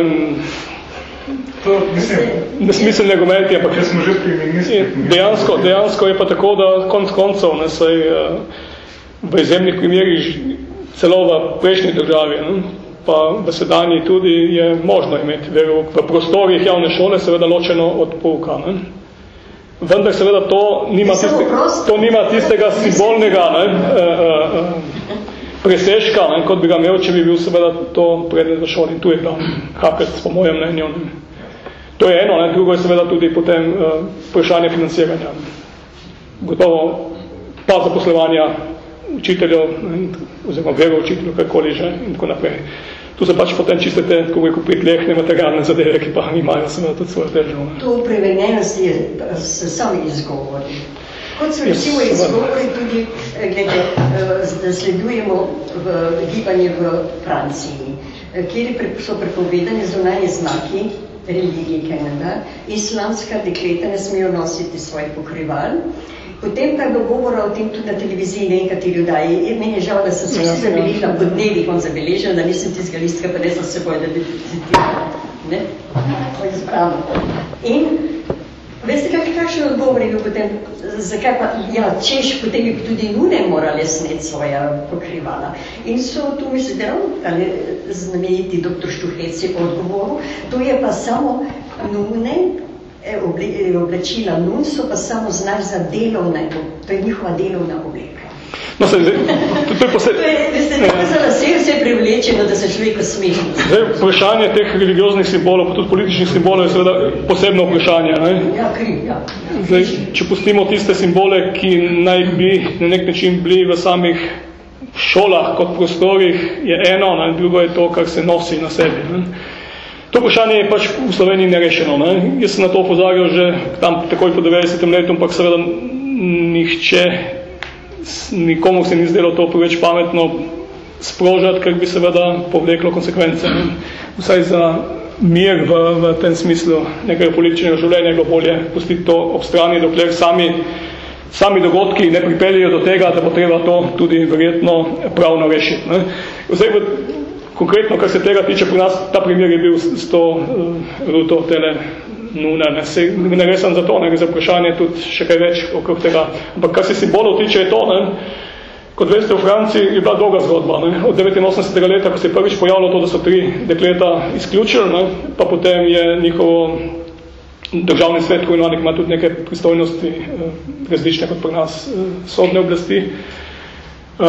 To, mislim, nesmiselne argumenti, ampak smo že pri ministrih. Dejansko, dejansko je pa tako, da konc koncev, ne, saj, v izjemnih primerih celo v prejšnji državi, ne, pa v sedanji tudi je možno imeti verok v prostorih javne šole, seveda ločeno od pouka. Ne. Vendar seveda to nima, tiste, to nima tistega simbolnega ne, uh, uh, presežka, ne, kot bi ga imel, če bi bil seveda to predmet v šoli. Tu je tam kapec, po mojem mnenju. Ne. To je eno, ne? drugo je seveda tudi potem uh, vprašanje financiranja. Gotovo pa zaposlovanja učiteljev, oziroma vero učiteljev, kakoli že in tako naprej. Tu se pač potem čiste te, kako rekel, pritlehne materialne zadeve, ki pa imajo seveda tudi svoje težave. To prevenjenost je s sami izgovori. Kot so recimo izgovori tudi, eh, glede, eh, da sledujemo v gibanje v Franciji, kjer so prepovedani zunanje znaki, religije Kanada. Islamska dekleta ne smejo nositi svoj pokrival. Potem pa je dogovora o tem tudi na televiziji ne kateri vdaji. Meni je žal, da sem se vsi zabeležila, po dnevih on zabeležila, da nisem tistega listka, pa ne sem se boj, da bi citirala. Ne? To je zbrano. In Veste, kak, kakšen odgovor je bil potem, zakaj pa, ja, češ, potem bi tudi nune morali sneti svoja pokrivala. In so tu izdelal, ali znameniti doktor Štuhec je odgovoril, to je pa samo nune, oblačila nun so pa samo znak za delovne, to je njihova delovna obleka. No, se, zdaj, to, to je posebno. Veste, tako za nas je vse privlečeno, da se človek smešno. Zdaj, vprašanje teh religioznih simbolov, pa tudi političnih simbolov, je seveda posebno vprašanje. Ne? Ja, kri, ja. Zdaj, če pustimo tiste simbole, ki naj bi na nek način bili v samih šolah kot prostorih, je eno, ne? drugo je to, kar se nosi na sebi. Ne? To vprašanje je pač v Sloveniji nerešeno. Ne? Jaz sem na to opozarjal že tam takoj po 90. letu, ampak seveda nihče nikomu se ni zdelo to preveč pametno sprožati, ker bi seveda povleklo konsekvence. Vsaj za mir v, v tem smislu nekaj političnega življenja je bilo bolje pustiti to ob strani, dokler sami, sami dogodki ne pripeljajo do tega, da bo treba to tudi verjetno pravno rešiti. Ne. Zdaj, v, konkretno, kar se tega tiče, pri nas ta primer je bil s to uh, ruto tele nuna, ne, se, ne gre sem za to, ne gre za vprašanje tudi še kaj več okrog tega. Ampak kar se simbolov tiče je to, ne, kot veste, v Franciji je bila dolga zgodba. Ne, od 89. leta, ko se je prvič pojavilo to, da so tri dekleta izključili, ne, pa potem je njihovo državni svet, ko ima tudi neke pristojnosti eh, različne kot pri nas eh, sodne oblasti. Eh,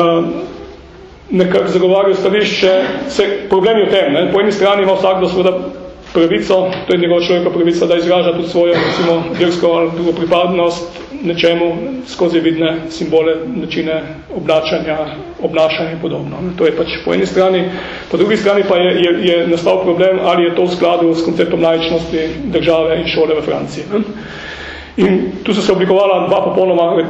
nekako zagovarjajo stališče, se, problem je v tem, ne, po eni strani ima vsakdo seveda pravico, to je njegova človeka pravica, da izraža tudi svojo, recimo, versko ali drugo pripadnost, nečemu skozi vidne simbole, načine oblačanja, obnašanja in podobno. To je pač po eni strani. Po drugi strani pa je, je, je nastal problem, ali je to v skladu s konceptom laičnosti države in šole v Franciji. In tu so se oblikovala dva popolnoma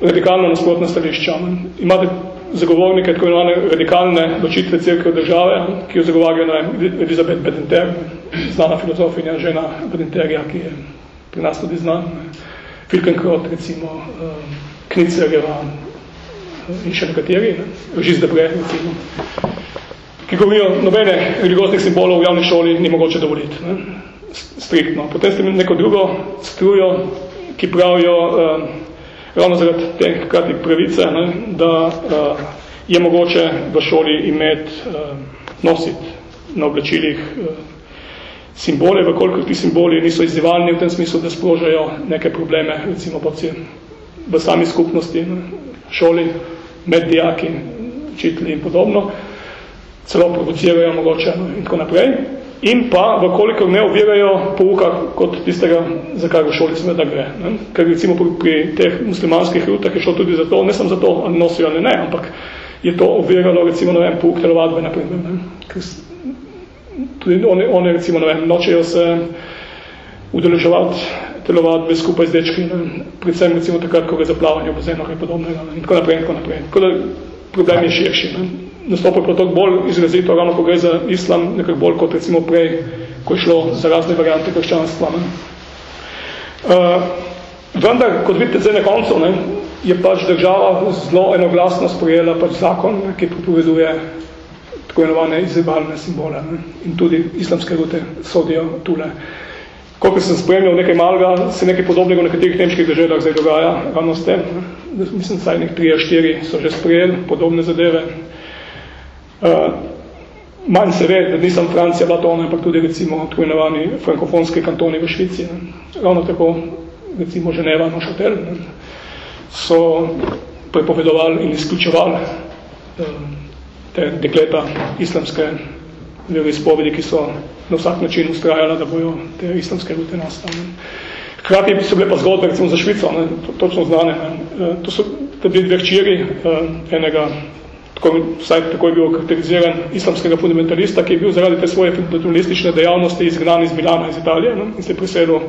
radikalno nasprotna stališča. Imate zagovornike tako imenovane radikalne ločitve crkve države, ki jo zagovarjajo na Elizabeth Bedenter, znana filozofinja, žena Bedenterja, ki je pri nas tudi znan, Filkenkrot, recimo, uh, Knitzerjeva uh, in še nekateri, ne? Žiz Debre, recimo, ki govorijo, nobene religioznih simbolov v javni šoli ni mogoče dovoliti, ne? striktno. Potem ste neko drugo strujo, ki pravijo, uh, ravno zaradi te hkrati pravice, ne, da uh, je mogoče v šoli imeti, uh, nositi na oblačilih uh, simbole, vkoliko ti simboli niso izzivalni v tem smislu, da sprožajo neke probleme, recimo poci v sami skupnosti, ne, šoli, med dijaki, učitelji in podobno, celo provocirajo mogoče no, in tako naprej. In pa, vkoliko ne ovirajo pouka kot tistega, za kar v šoli seveda gre. Ne. Ker recimo pri, pri teh muslimanskih rutah je šlo tudi za to, ne samo za to, ali nosijo ali ne, ampak je to oviralo recimo, ne vem, pouk telovadbe, naprimer, ne. Ker tudi one, one recimo, ne vem, nočejo se udeleževati telovadbe skupaj z dečki, ne, predvsem recimo takrat, ko gre za plavanje v bazenu in podobnega, ne, in tako naprej, in tako naprej. Tako da problem je širši. Ne. Nastopa pa tako bolj izrazito, ravno ko gre za islam, nekako bolj kot recimo prej, ko je šlo za razne variante krščanstva. Ne. Uh, vendar, kot vidite zdaj na koncu, ne, je pač država zelo enoglasno sprejela pač zakon, ne, ki propoveduje tako imenovane izjebalne simbole ne? in tudi islamske rute sodijo tule. Koliko sem spremljal nekaj malega, se nekaj podobnega v nekaterih nemških državah zdaj dogaja, ravno s tem. Ne? Mislim, saj nek 3-4 so že sprejeli podobne zadeve. Uh, manj se ve, da nisem Francija bila to, ampak tudi recimo tako imenovani frankofonski kantoni v Švici. Ne? Ravno tako recimo Ženeva, Nošotel, ne? so prepovedovali in izključevali um, te dekleta islamske veroizpovedi, ki so na vsak način ustrajala, da bojo te islamske rute nastane. Hkrati so bile pa zgodbe, recimo za Švico, ne, to, točno znane. Ne. E, to so te bili dve hčiri e, enega, tako, vsaj tako je bil karakteriziran islamskega fundamentalista, ki je bil zaradi te svoje fundamentalistične dejavnosti izgnan iz Milana, iz Italije ne, in se je preselil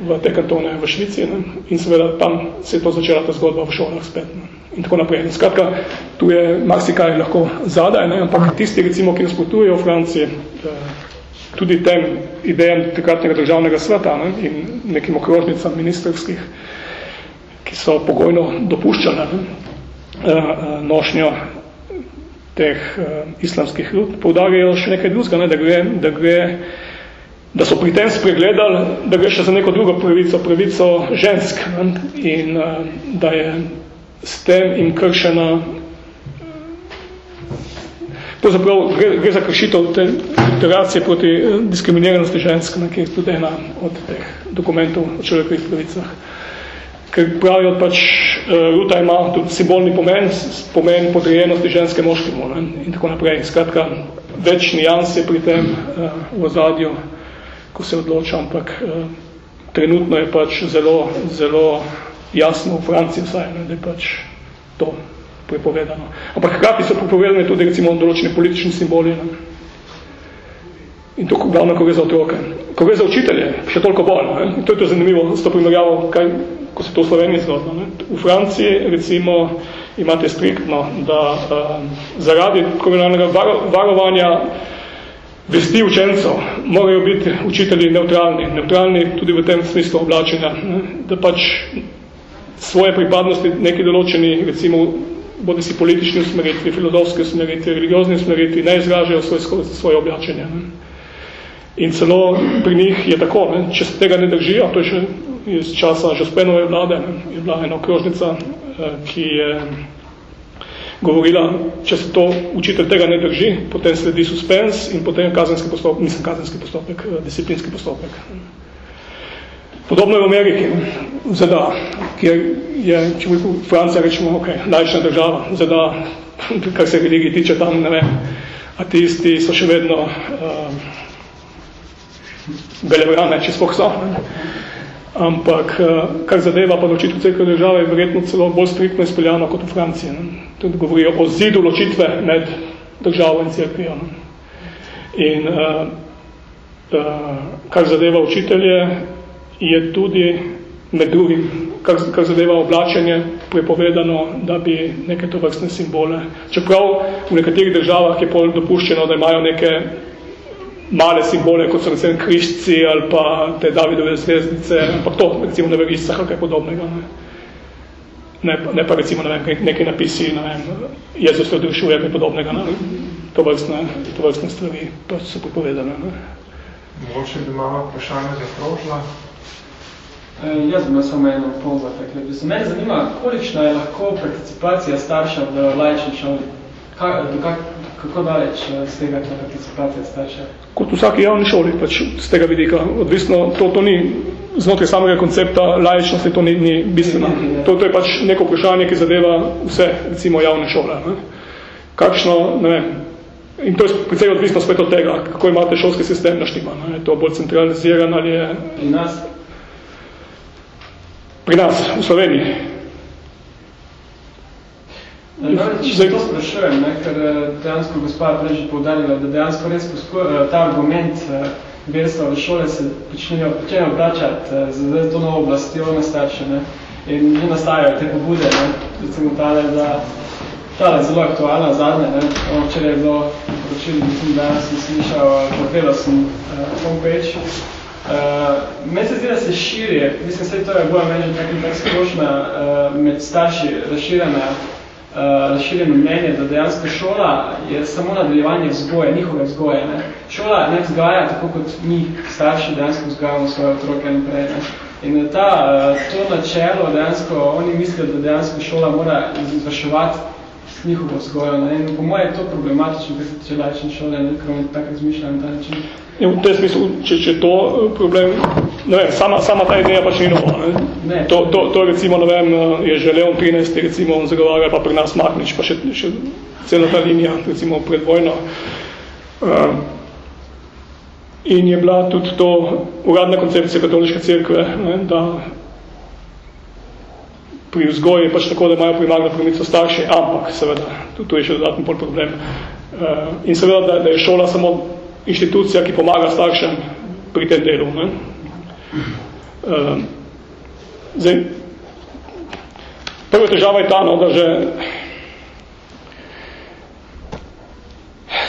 v te kantone v Švici ne, in seveda tam se je to začela ta zgodba v šolah spet. Ne in tako naprej. In skratka, tu je marsikaj lahko zadaj, ne? ampak tisti, recimo, ki nasprotujejo v Franciji, tudi tem idejam takratnega državnega sveta ne? in nekim okrožnicam ministrskih, ki so pogojno dopuščali ne? nošnjo teh islamskih rut, poudarjajo še nekaj drugega, ne? da, gre, da, gre, da so pri tem spregledali, da gre še za neko drugo pravico, pravico žensk ne? in da je s tem jim kršena pravzaprav gre, gre za kršitev te deklaracije proti eh, diskriminiranosti žensk, ki je tudi ena od teh dokumentov o človekovih pravicah. Ker pravijo pač, uh, Ruta ima tudi simbolni pomen, pomen podrejenosti ženske moškemu ne? in tako naprej. Skratka, več nijans je pri tem uh, v zadju, ko se odloča, ampak uh, trenutno je pač zelo, zelo jasno v Franciji vsaj, ne, da je pač to prepovedano. Ampak hkrati so prepovedane tudi recimo določene politični simboli. Ne. In to glavno, ko gre za otroke. Ko gre za učitelje, še toliko bolj. Ne. To je to zanimivo, s to primerjavo, kaj, ko se to v Sloveniji zgodilo. Ne. V Franciji recimo imate striktno, da um, zaradi komunalnega var varovanja vesti učencev morajo biti učitelji neutralni. Neutralni tudi v tem smislu oblačenja. Ne. Da pač svoje pripadnosti neki določeni, recimo, bodi si politični usmeritvi, filozofski usmeritvi, religiozni usmeritvi, ne izražajo svoje, svoje objačenje. Ne. In celo pri njih je tako, ne, če se tega ne držijo, to je še iz časa Žospenove vlade, ne, je bila ena okrožnica, eh, ki je govorila, če se to učitelj tega ne drži, potem sledi suspens in potem kazenski postopek, mislim kazenski postopek, eh, disciplinski postopek. Podobno je v Ameriki, v ZDA, kjer je, če bi Francija rečemo, ok, najčna država, ZDA, kar se religiji tiče tam, ne vem, ateisti so še vedno uh, belevrane, če spoh so. Ampak eh, kar zadeva pa ločitev cerkve države je verjetno celo bolj striktno izpeljano kot v Franciji. Ne. Tudi govorijo o zidu ločitve med državo in cerkvijo. Ne. In uh, uh, kar zadeva učitelje, je tudi med drugim, kar, kar zadeva oblačenje, prepovedano, da bi neke to vrstne simbole. Čeprav v nekaterih državah je pol dopuščeno, da imajo neke male simbole, kot so recimo križci ali pa te Davidove zvezdice, ampak to, recimo na vegiscah ali kaj podobnega. Ne. Ne, ne pa recimo ne vem, neki napisi, ne vem, Jezus se odrešuje, kaj podobnega. Ne. To, vrstne, to vrstne stvari pa so prepovedane. Ne. Mogoče bi malo vprašanje zakrožila. E, jaz bi samo eno polno. Mene zanima, kolikšna je lahko participacija starša v lajčni šoli? Kaj, do kak, kako daleč eh, tega ta participacija starša? Kot v vsaki javni šoli, pač z tega vidika. Odvisno, to, to ni znotraj samega koncepta laičnosti, to ni, ni bistveno. To, to je pač neko vprašanje, ki zadeva vse, recimo, javne šole. Ne? Kakšno, ne vem, in to je precej odvisno spet od tega, kako imate šolski sistem naštima. Ne? Je to bolj centraliziran ali je... Pri nas? Pri nas, v Sloveniji. Če to sprašujem, ne, ker eh, dejansko gospa prej že povdarila, da dejansko res eh, ta argument eh, verstva v šole se počnejo, počnejo obračati za to novo oblastjo na starše. Ne, in že nastajajo te pobude, ne, recimo tale za tale zelo aktualna zadnja, ne, včeraj je bilo poročili, mislim, da sem slišal, pogledal sem uh, homepage. Uh, meni se zdi, da se širi, mislim, se to je bolj meni tako tak splošna uh, med starši razširjena razširjeno mnenje, da dejansko šola je samo nadaljevanje vzgoje, njihove vzgoje. Ne? Šola ne vzgaja tako, kot mi starši dejansko vzgajamo svoje otroke naprej. Ne? In ta, uh, to načelo dejansko, oni mislijo, da dejansko šola mora izvrševati njihovo vzgojo. Ne? In po moje je to problematično, ker se tiče lajčne šole, ne? ker oni tako razmišljajo na ta način. In v tem smislu, če, če to eh, problem, ne vem, sama, sama ta ideja pač ni nova. Ne? Ne. To, to, to recimo, ne vem, eh, je že Leon 13, recimo, on zagovarja pa pri nas Mahnič, pa še, še cela ta linija, recimo, pred vojno. Uh, in je bila tudi to uradna koncepcija katoliške cerkve, ne, da pri vzgoji je pač tako, da imajo primarno pravico starši, ampak seveda, tu, tu je še dodatni pol problem. Uh, in seveda, da, da je šola samo inštitucija, ki pomaga staršem pri tem delu. Ne? Uh, zdaj, prva težava je ta, no, da že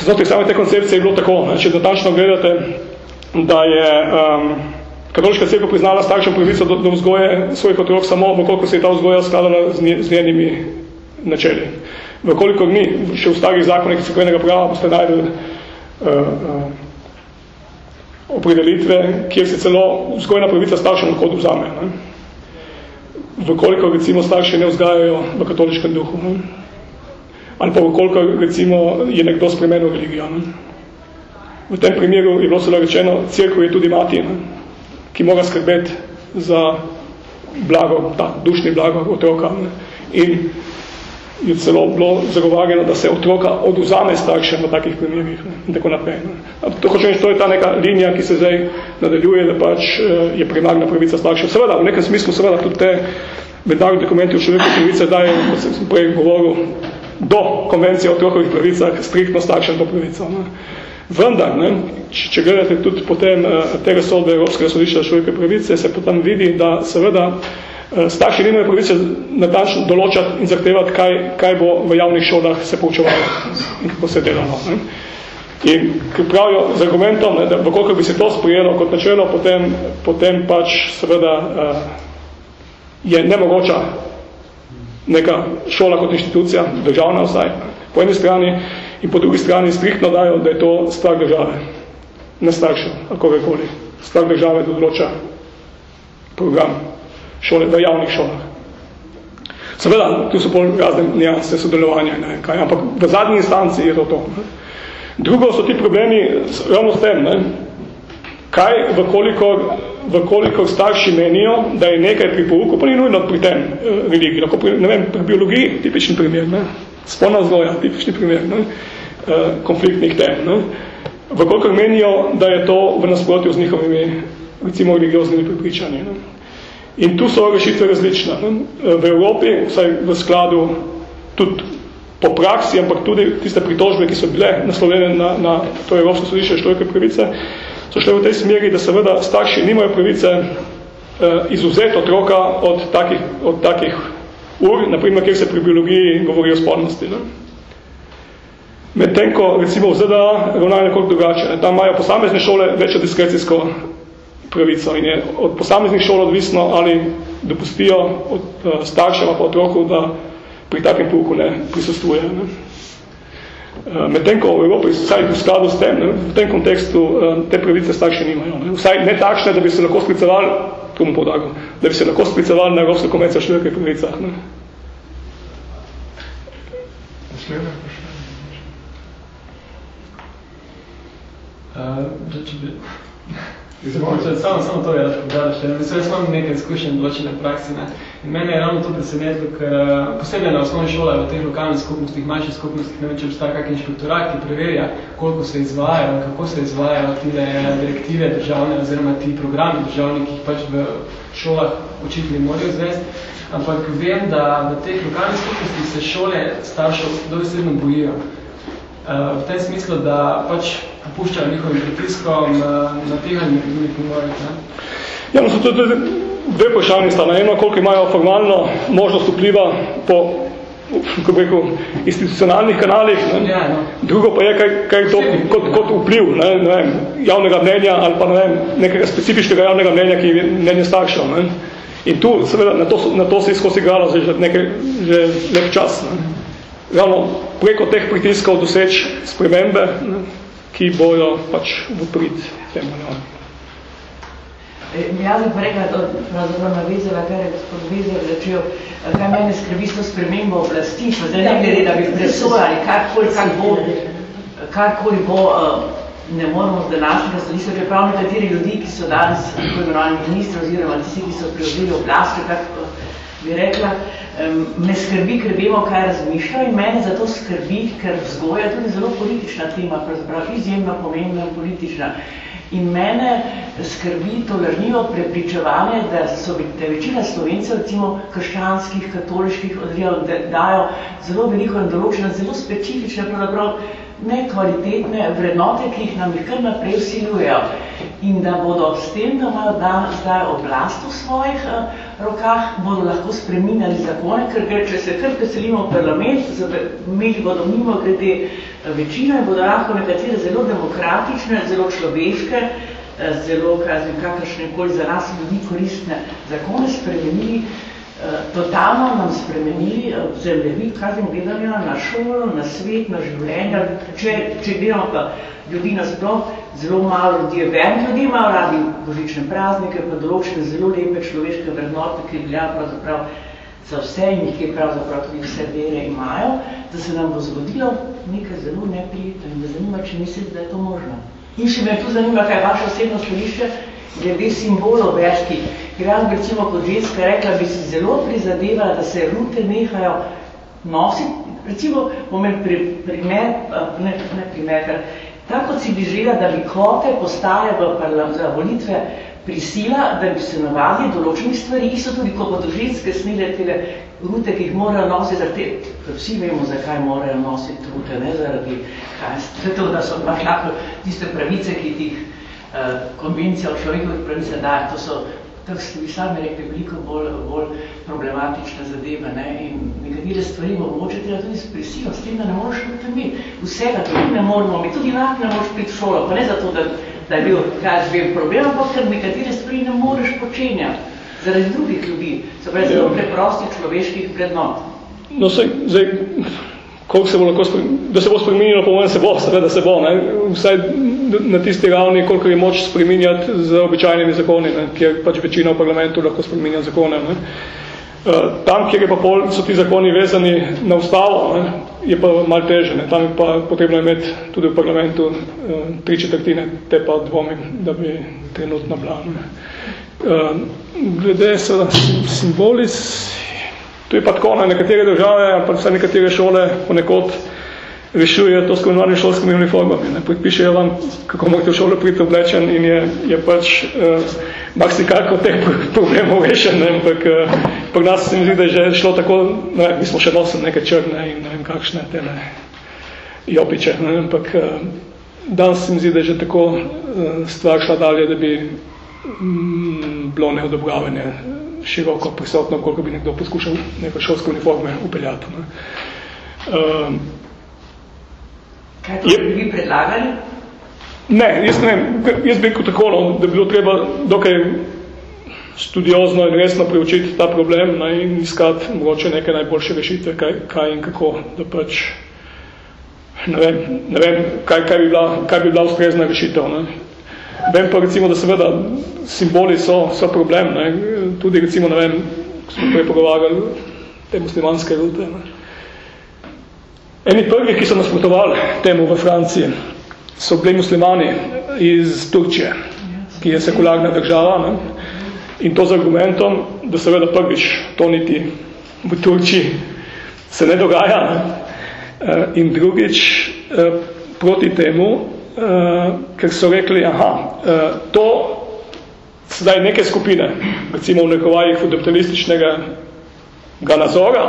znotraj same te koncepcije je bilo tako, ne? če natančno gledate, da je um, katoliška cerkev priznala staršem pravico do, do vzgoje svojih otrok samo, koliko se je ta vzgoja skladala z, z njenimi načeli. Vkoliko mi še v starih zakonih cerkvenega prava boste najdeli uh, uh, opredelitve, kjer se celo vzgojna pravica staršem lahko vzame. Ne? Vkoliko recimo starši ne vzgajajo v katoliškem duhu. Ne? Ali pa vkoliko recimo je nekdo spremenil religijo. Ne? V tem primeru je bilo celo rečeno, cerkev je tudi mati, ne? Ki mora skrbeti za blago, ta dušni blago otroka. Ne? In je celo bilo zagovarjeno, da se otroka oduzame staršem v takih primerih in tako naprej. Ne. To hočem to je ta neka linija, ki se zdaj nadaljuje, da pač eh, je primarna pravica staršev. Seveda, v nekem smislu seveda tudi te mednarodni dokumenti o človekovih pravice daje, kot sem prej govoril, do konvencije o otrokovih pravicah striktno staršem do pravico. Ne. Vendar, ne, če, če gledate tudi potem eh, te razsodbe Evropskega sodišča človekove pravice, se potem vidi, da seveda Eh, starši nimajo pravice natančno določati in zahtevati, kaj, kaj bo v javnih šolah se poučevalo in kako se delalo. Ne. In pravijo z argumentom, ne, da koliko bi se to sprijelo kot načelo, potem, potem pač seveda uh, je nemogoča neka šola kot inštitucija, državna vsaj, po eni strani in po drugi strani striktno dajo, da je to stvar države, ne staršev, ako koli. Stvar države določa program šole, v javnih šolah. Seveda, tu so bolj razne nijanse sodelovanja, ne kaj, ampak v zadnji instanci je to to. Drugo so ti problemi ravno s tem, ne, kaj, vkolikor starši menijo, da je nekaj pri pouku, pa ni nujno pri tem eh, religiji, lahko pri, ne vem, pri biologiji, tipični primer, ne, spolna vzgoja, tipični primer, ne, eh, konfliktnih tem, ne, vkolikor menijo, da je to v nasprotju z njihovimi, recimo, religioznimi pripričanji. Ne. In tu so rešitve različne. V Evropi, vsaj v skladu tudi po praksi, ampak tudi tiste pritožbe, ki so bile naslovljene na, na to Evropsko sodišče človekove pravice, so šle v tej smeri, da seveda starši nimajo pravice eh, izuzeti otroka od takih, od takih ur, naprimer, kjer se pri biologiji govori o spolnosti. Ne? Medtem, ko recimo v ZDA ravnajo nekoliko drugače. Ne? Tam imajo posamezne šole večjo diskrecijsko pravico in je od posameznih šol odvisno, ali dopustijo od uh, starševa pa otroku, da pri takem pouku ne prisostuje. Ne? Uh, Medtem, ko v Evropi, vsaj v skladu s tem, ne? v tem kontekstu uh, te pravice starši nimajo. Ne? Vsaj ne takšne, da bi se lahko sklicevali, to mu podago, da bi se lahko sklicevali na Evropsko konvencijo o človekovih pravicah. Ne? Naslednje. Uh, če bi... Samo, samo to je rad povedal še. Mislim, jaz imam nekaj izkušenj določene praksi. Ne? Mene je ravno to presenetilo, ker uh, posebej na osnovni šole v teh lokalnih skupnostih, manjših skupnostih, ne vem, če obstaja kak inšpektorat, ki preverja, koliko se izvajajo, kako se izvajajo tile direktive državne oziroma ti programi državni, ki jih pač v šolah učitelji morajo izvesti. Ampak vem, da v teh lokalnih skupnostih se šole staršev dobesedno bojijo. Uh, v tem smislu, da pač popuščajo njihovim pritiskom na tega in drugih nivorih. Ja, no, so to tudi dve vprašanje sta. Eno, koliko imajo formalno možnost vpliva po kako rekel, institucionalnih kanalih. Ne? Ja, no. Drugo pa je, kaj, kaj to kot, kot vpliv ne? Ne vem, javnega mnenja ali pa ne vem, nekega specifičnega javnega mnenja, ki je mnenje staršev. Ne? In tu, seveda, na to, na to se je skozi igralo že, nekaj, že lep čas. Ne? ravno preko teh pritiskov doseč spremembe, ne, ki bojo pač v prid temu. Ne. Jaz bi rekla, da pravzaprav navezala, kar je gospod Vezer začel, kaj mene skrbi s to spremembo oblasti, pa zdaj ne glede, da bi presojali, karkoli kar bo, karkoli bo, ne moramo z današnjega stališča, ker prav nekateri ljudi, ki so danes tako imenovani ministri oziroma tisti, ki so prevzeli oblast, kako bi rekla, me skrbi, ker vemo, kaj razmišljajo in mene zato skrbi, ker vzgoja tudi zelo politična tema, pravzaprav izjemno pomembna politična. In mene skrbi to lažnivo prepričevanje, da so da večina slovencev, recimo krščanskih, katoliških, odrijav, da dajo zelo veliko in določene, zelo specifične, pravzaprav nekvalitetne vrednote, ki jih nam jih kar naprej vsiljujejo. In da bodo s tem, da imajo dan zdaj oblast v svojih uh, rokah, bodo lahko spreminjali zakone, ker gre, če se kar preselimo v parlament, imeli bodo mimo glede uh, večino in bodo lahko nekatere zelo demokratične, zelo človeške, uh, zelo kakršne koli za nas ljudi koristne zakone spremenili, Eh, totalno nam spremenili eh, zemljevid, kaj smo gledali na šolo, na svet, na življenje. Če, če gledamo pa ljudi nasploh, zelo malo ljudi je ven, ljudi imajo radi božične praznike, pa določene zelo lepe človeške vrednote, ki velja pravzaprav za vse in ki pravzaprav tudi vse vere imajo, da se nam bo zgodilo nekaj zelo neprijetno in da zanima, če mislite, da je to možno. In še me tu zanima, kaj je vaše osebno stolišče, glede simbolov verskih. Ker jaz recimo kot ženska rekla, bi si zelo prizadevala, da se rute nehajo nositi. Recimo, bom pri, primer, ne, ne primer, tako si bi želela, da bi kvote postale v volitve prisila, da bi se navadili določenih stvari, so tudi, ko bodo ženske smele tele rute, ki jih morajo nositi, zaradi te, vsi vemo, zakaj morajo nositi rute, ne zaradi, kaj, zato, da so pač lahko tiste pravice, ki jih Eh, konvencija o človekovih pravicah daje, to so, tako ste vi sami rekli, veliko bolj, bolj problematične zadeve. Ne? In nekatere stvari mogoče treba tudi s prisilo, s tem, da ne moreš biti mi. Vsega tudi ne moramo, mi tudi lahko ne moreš priti v šolo, pa ne zato, da, da je bil kaj zvem problem, ampak ker nekatere stvari ne moreš počenjati zaradi drugih ljudi, se pravi zelo preprostih človeških prednot. No, sej, zdaj, koliko se bo lahko da se bo spremenilo, po mojem se bo, seveda se bo, ne? vsaj na tisti ravni, koliko je moč spreminjati z običajnimi zakoni, ne? kjer pač večina v parlamentu lahko spreminja zakone. Ne? Eh, tam, kjer je pa pol, so ti zakoni vezani na ustavo, ne? je pa malo teže, ne? tam je pa potrebno imeti tudi v parlamentu eh, tri četrtine, te pa dvomim, da bi trenutno bila. Eh, glede seveda simboli, Tu je pa tako, na nekatere države, pa vse nekatere šole ponekod rešujejo to s komunalnimi šolskimi uniformami. Ne. Predpišejo vam, kako morate v šolo priti oblečen in je, je pač uh, maksikako teh problemov rešen, ne, ampak uh, pri nas se mi zdi, da je že šlo tako, ne, mi smo še nosili neke črne in ne vem kakšne tele jopiče, ne, ampak uh, danes se mi zdi, da je že tako uh, stvar šla dalje, da bi mm, bilo neodobravanje široko prisotno, koliko bi nekdo poskušal neko šolske uniforme upeljati. Ne. Uh, Kaj to je, bi vi predlagali? Ne, jaz ne vem, jaz bi tako, no, da bi bilo treba dokaj studiozno in resno preučiti ta problem ne, in iskati mogoče neke najboljše rešitve, kaj, kaj in kako, da pač ne vem, ne vem kaj, kaj, bi bila, kaj bi bila ustrezna rešitev. Ne. Vem pa recimo, da seveda simboli so, so problem, ne. tudi recimo, ne vem, ko smo prej pogovarjali te muslimanske rute. Ne. Eni prvi, ki so nasprotovali temu v Franciji, so bili muslimani iz Turčije, ki je sekularna država. Ne? In to z argumentom, da seveda prvič to niti v Turčiji se ne dogaja. Ne? Eh, in drugič eh, proti temu, ker so rekli, aha, to sedaj neke skupine, recimo v nekovajih fundamentalistčnega nazora,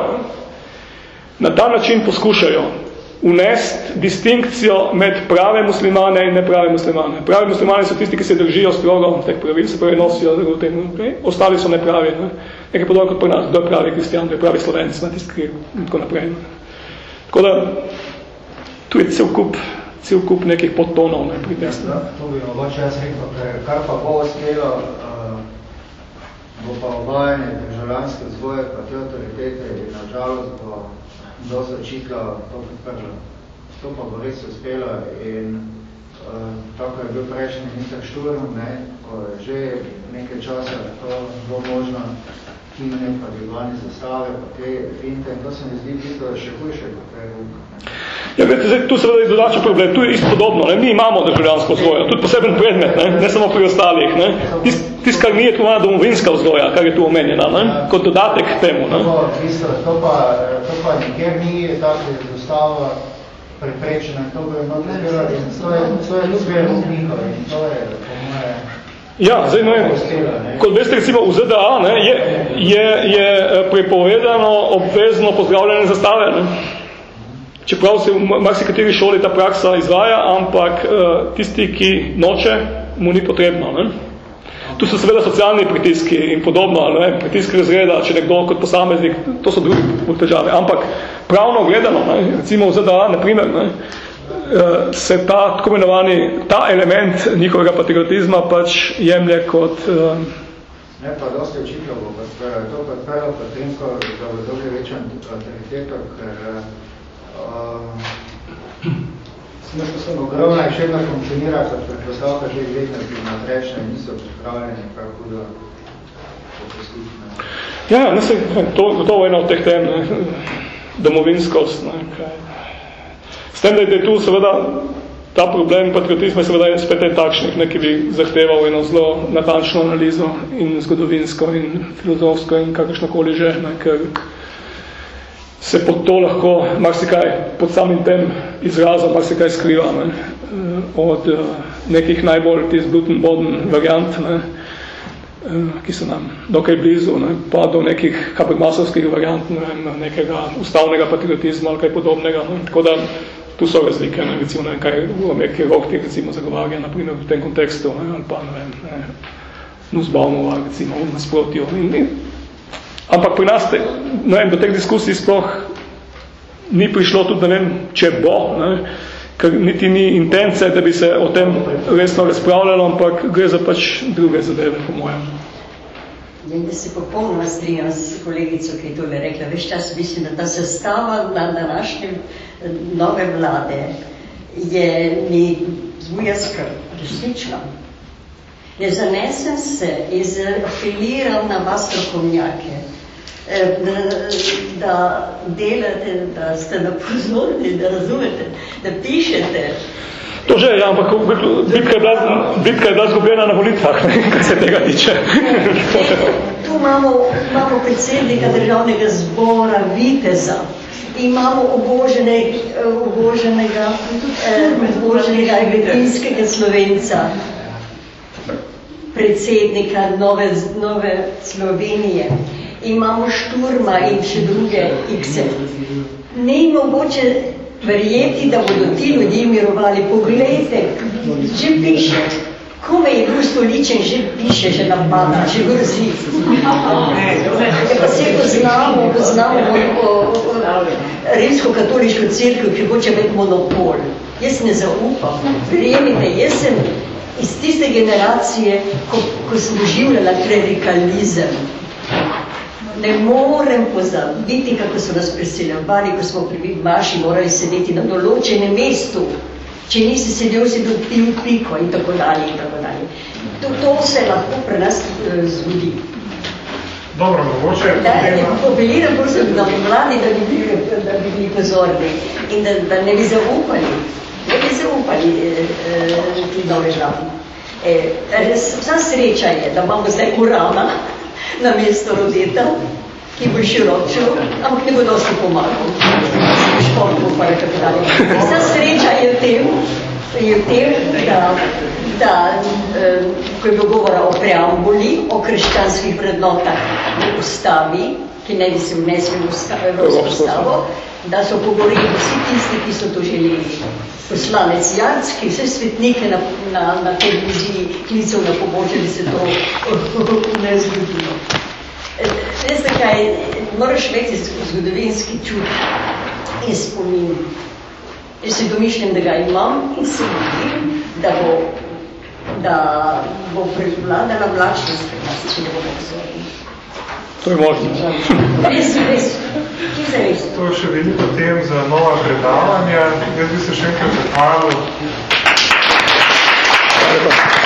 na ta način poskušajo unesti distinkcijo med prave muslimane in neprave muslimane. Pravi muslimani so tisti, ki se držijo strogo teh pravil, se pravi nosijo v tem, okay? ostali so nepravi. Ne? Nekaj podobno kot pri nas, kdo je pravi kristijan, kdo je pravi slovenc, ne? tisti, ki in tako naprej. Ne? Tako da, tu je cel kup, cel kup nekih podtonov ne, pri tem. Ja, to bi mogoče jaz rekel, kar pa bo uspelo, uh, bo pa obajanje državljanske vzgoje, pa te autoritete in nažalost bo dosti očitla to podprlo. To pa bo res uspelo in uh, tako je bil prejšnji minister Šturm, ne, ko je že nekaj časa to bilo možno, kimne pa dvigovanje zastave, pa te finte, in to se mi zdi bistvo še hujše kot te Ja, vete, zdaj, tu seveda je dodačen problem, tu je isto podobno, ne? mi imamo državljansko vzgojo, tudi poseben predmet, ne, ne samo pri ostalih. Ne? Tist, tist, kar mi je tu ima domovinska vzgoja, kar je tu omenjena, ne? kot dodatek k temu. Ne? To, isto, to, pa, to pa nikjer ni tako dostava preprečena, to bi imel zbirati, to je, to je zbirati in to je, po moje, Ja, zdaj ne vem, kot veste recimo v ZDA ne, je, je, je eh, prepovedano obvezno pozdravljanje zastave. Ne. Čeprav se v marsikateri šoli ta praksa izvaja, ampak uh, tisti, ki noče, mu ni potrebno. Ne. Tu so seveda socialni pritiski in podobno, ne, pritiski razreda, če nekdo kot posameznik, to so drugi težave. Ampak pravno gledano, ne, recimo v ZDA, na primer, ne, Eh, se ta tako imenovani, ta element njihovega patriotizma pač jemlje kot... Uh, ne, pa dosti očitno bo podprlo. To podprlo potem, ko da bo dobri večjo autoriteto, ker uh, ogromna je še vedno funkcionira kot predpostavka že vednosti na prejšnje in niso pripravljeni kar hudo poslušne. Ja, ne se, to, to je ena od teh tem, ne, domovinskost, ne, kaj, S tem, da je tu seveda ta problem patriotizma seveda je spet takšnih, ne, ki bi zahteval eno zelo natančno analizo in zgodovinsko in filozofsko in kakršnokoli že, ne, ker se pod to lahko marsikaj pod samim tem izrazom marsikaj skriva ne, od eh, nekih najbolj tis gluten boden variant, ne, eh, ki so nam dokaj blizu, ne, pa do nekih habermasovskih variant, ne, nekega ustavnega patriotizma ali kaj podobnega. Ne, tako da tu so razlike, ne, recimo, ne vem, kaj v Ameriki Rohti, recimo, zagovarja, naprimer, v tem kontekstu, ne, ali pa, ne vem, ne, Nussbaumova, recimo, v nasprotju. In, in, ampak pri nas, te, ne vem, do teh diskusij sploh ni prišlo tudi, ne vem, če bo, ne, ker niti ni intence, da bi se o tem resno razpravljalo, ampak gre za pač druge zadeve, po mojem. In da se popolnoma strinjam s kolegico, ki je tole rekla. Veš čas, mislim, da ta sestava na današnjem nove vlade je mi zbuja skrb, resnično. Ne zanesem se in apeliram na vas strokovnjake, eh, da delate, da ste napozorni, da razumete, da pišete. To že, ja, ampak bitka je bila, bitka je bila zgubljena na volitvah, kar se tega tiče. Tu imamo, imamo predsednika državnega zbora Viteza, imamo obožene, oboženega, eh, oboženega argentinskega slovenca, predsednika nove, nove Slovenije. Imamo Šturma in še druge ikse. Ni mogoče verjeti, da bodo ti ljudje mirovali. Poglejte, že piše, kome je bil stoličen, že piše, že napada, že grozi. Pa se poznamo, poznamo o, o, o rimsko-katoliško crkvo, ki hoče imeti monopol. Jaz ne zaupam. Verjemite, jaz sem iz tiste generacije, ko, ko sem doživljala klerikalizem. Ne morem pozabiti, kako so nas preseljevali, ko smo pri Maši morali sedeti na določenem mestu. Če nisi sedel, si bil pil piko in tako dalje in tako dalje. To, to se lahko pri nas uh, zgodi. Dobro, mogoče... Da, apeliram prosim na mladi, da bi bili, da bi bili pozorni in da, da ne bi zaupali, ne bi zaupali eh, ti nove žabi. Eh, vsa sreča je, da imamo zdaj urana na mesto rodeta, ki bo širočil, ampak ne bo dosti pomagal. Šport bo pa tako dalje. Vsa sreča je v tem, je v tem, da, da eh, ko je bilo govora o preambuli, o krščanskih vrednotah v ustavi, ki ne bi se vnesli v ustavo, da so pogovorili vsi tisti, ki so to želeli. Poslanec Jarc, ki vse svetnike na, na, na televiziji klicev na pobožje, da se to ne zgodilo. Veste kaj, moraš imeti zgodovinski čut in spomin. Jaz si domišljam, da ga imam in se vidim, da bo, da bo prevladala mlačnost pri nas, če ne bomo vzorni. To je možno. Res, res. res. To je še veliko tem za nova predavanja. Jaz bi se še enkrat zahvalil. Hvala lepa.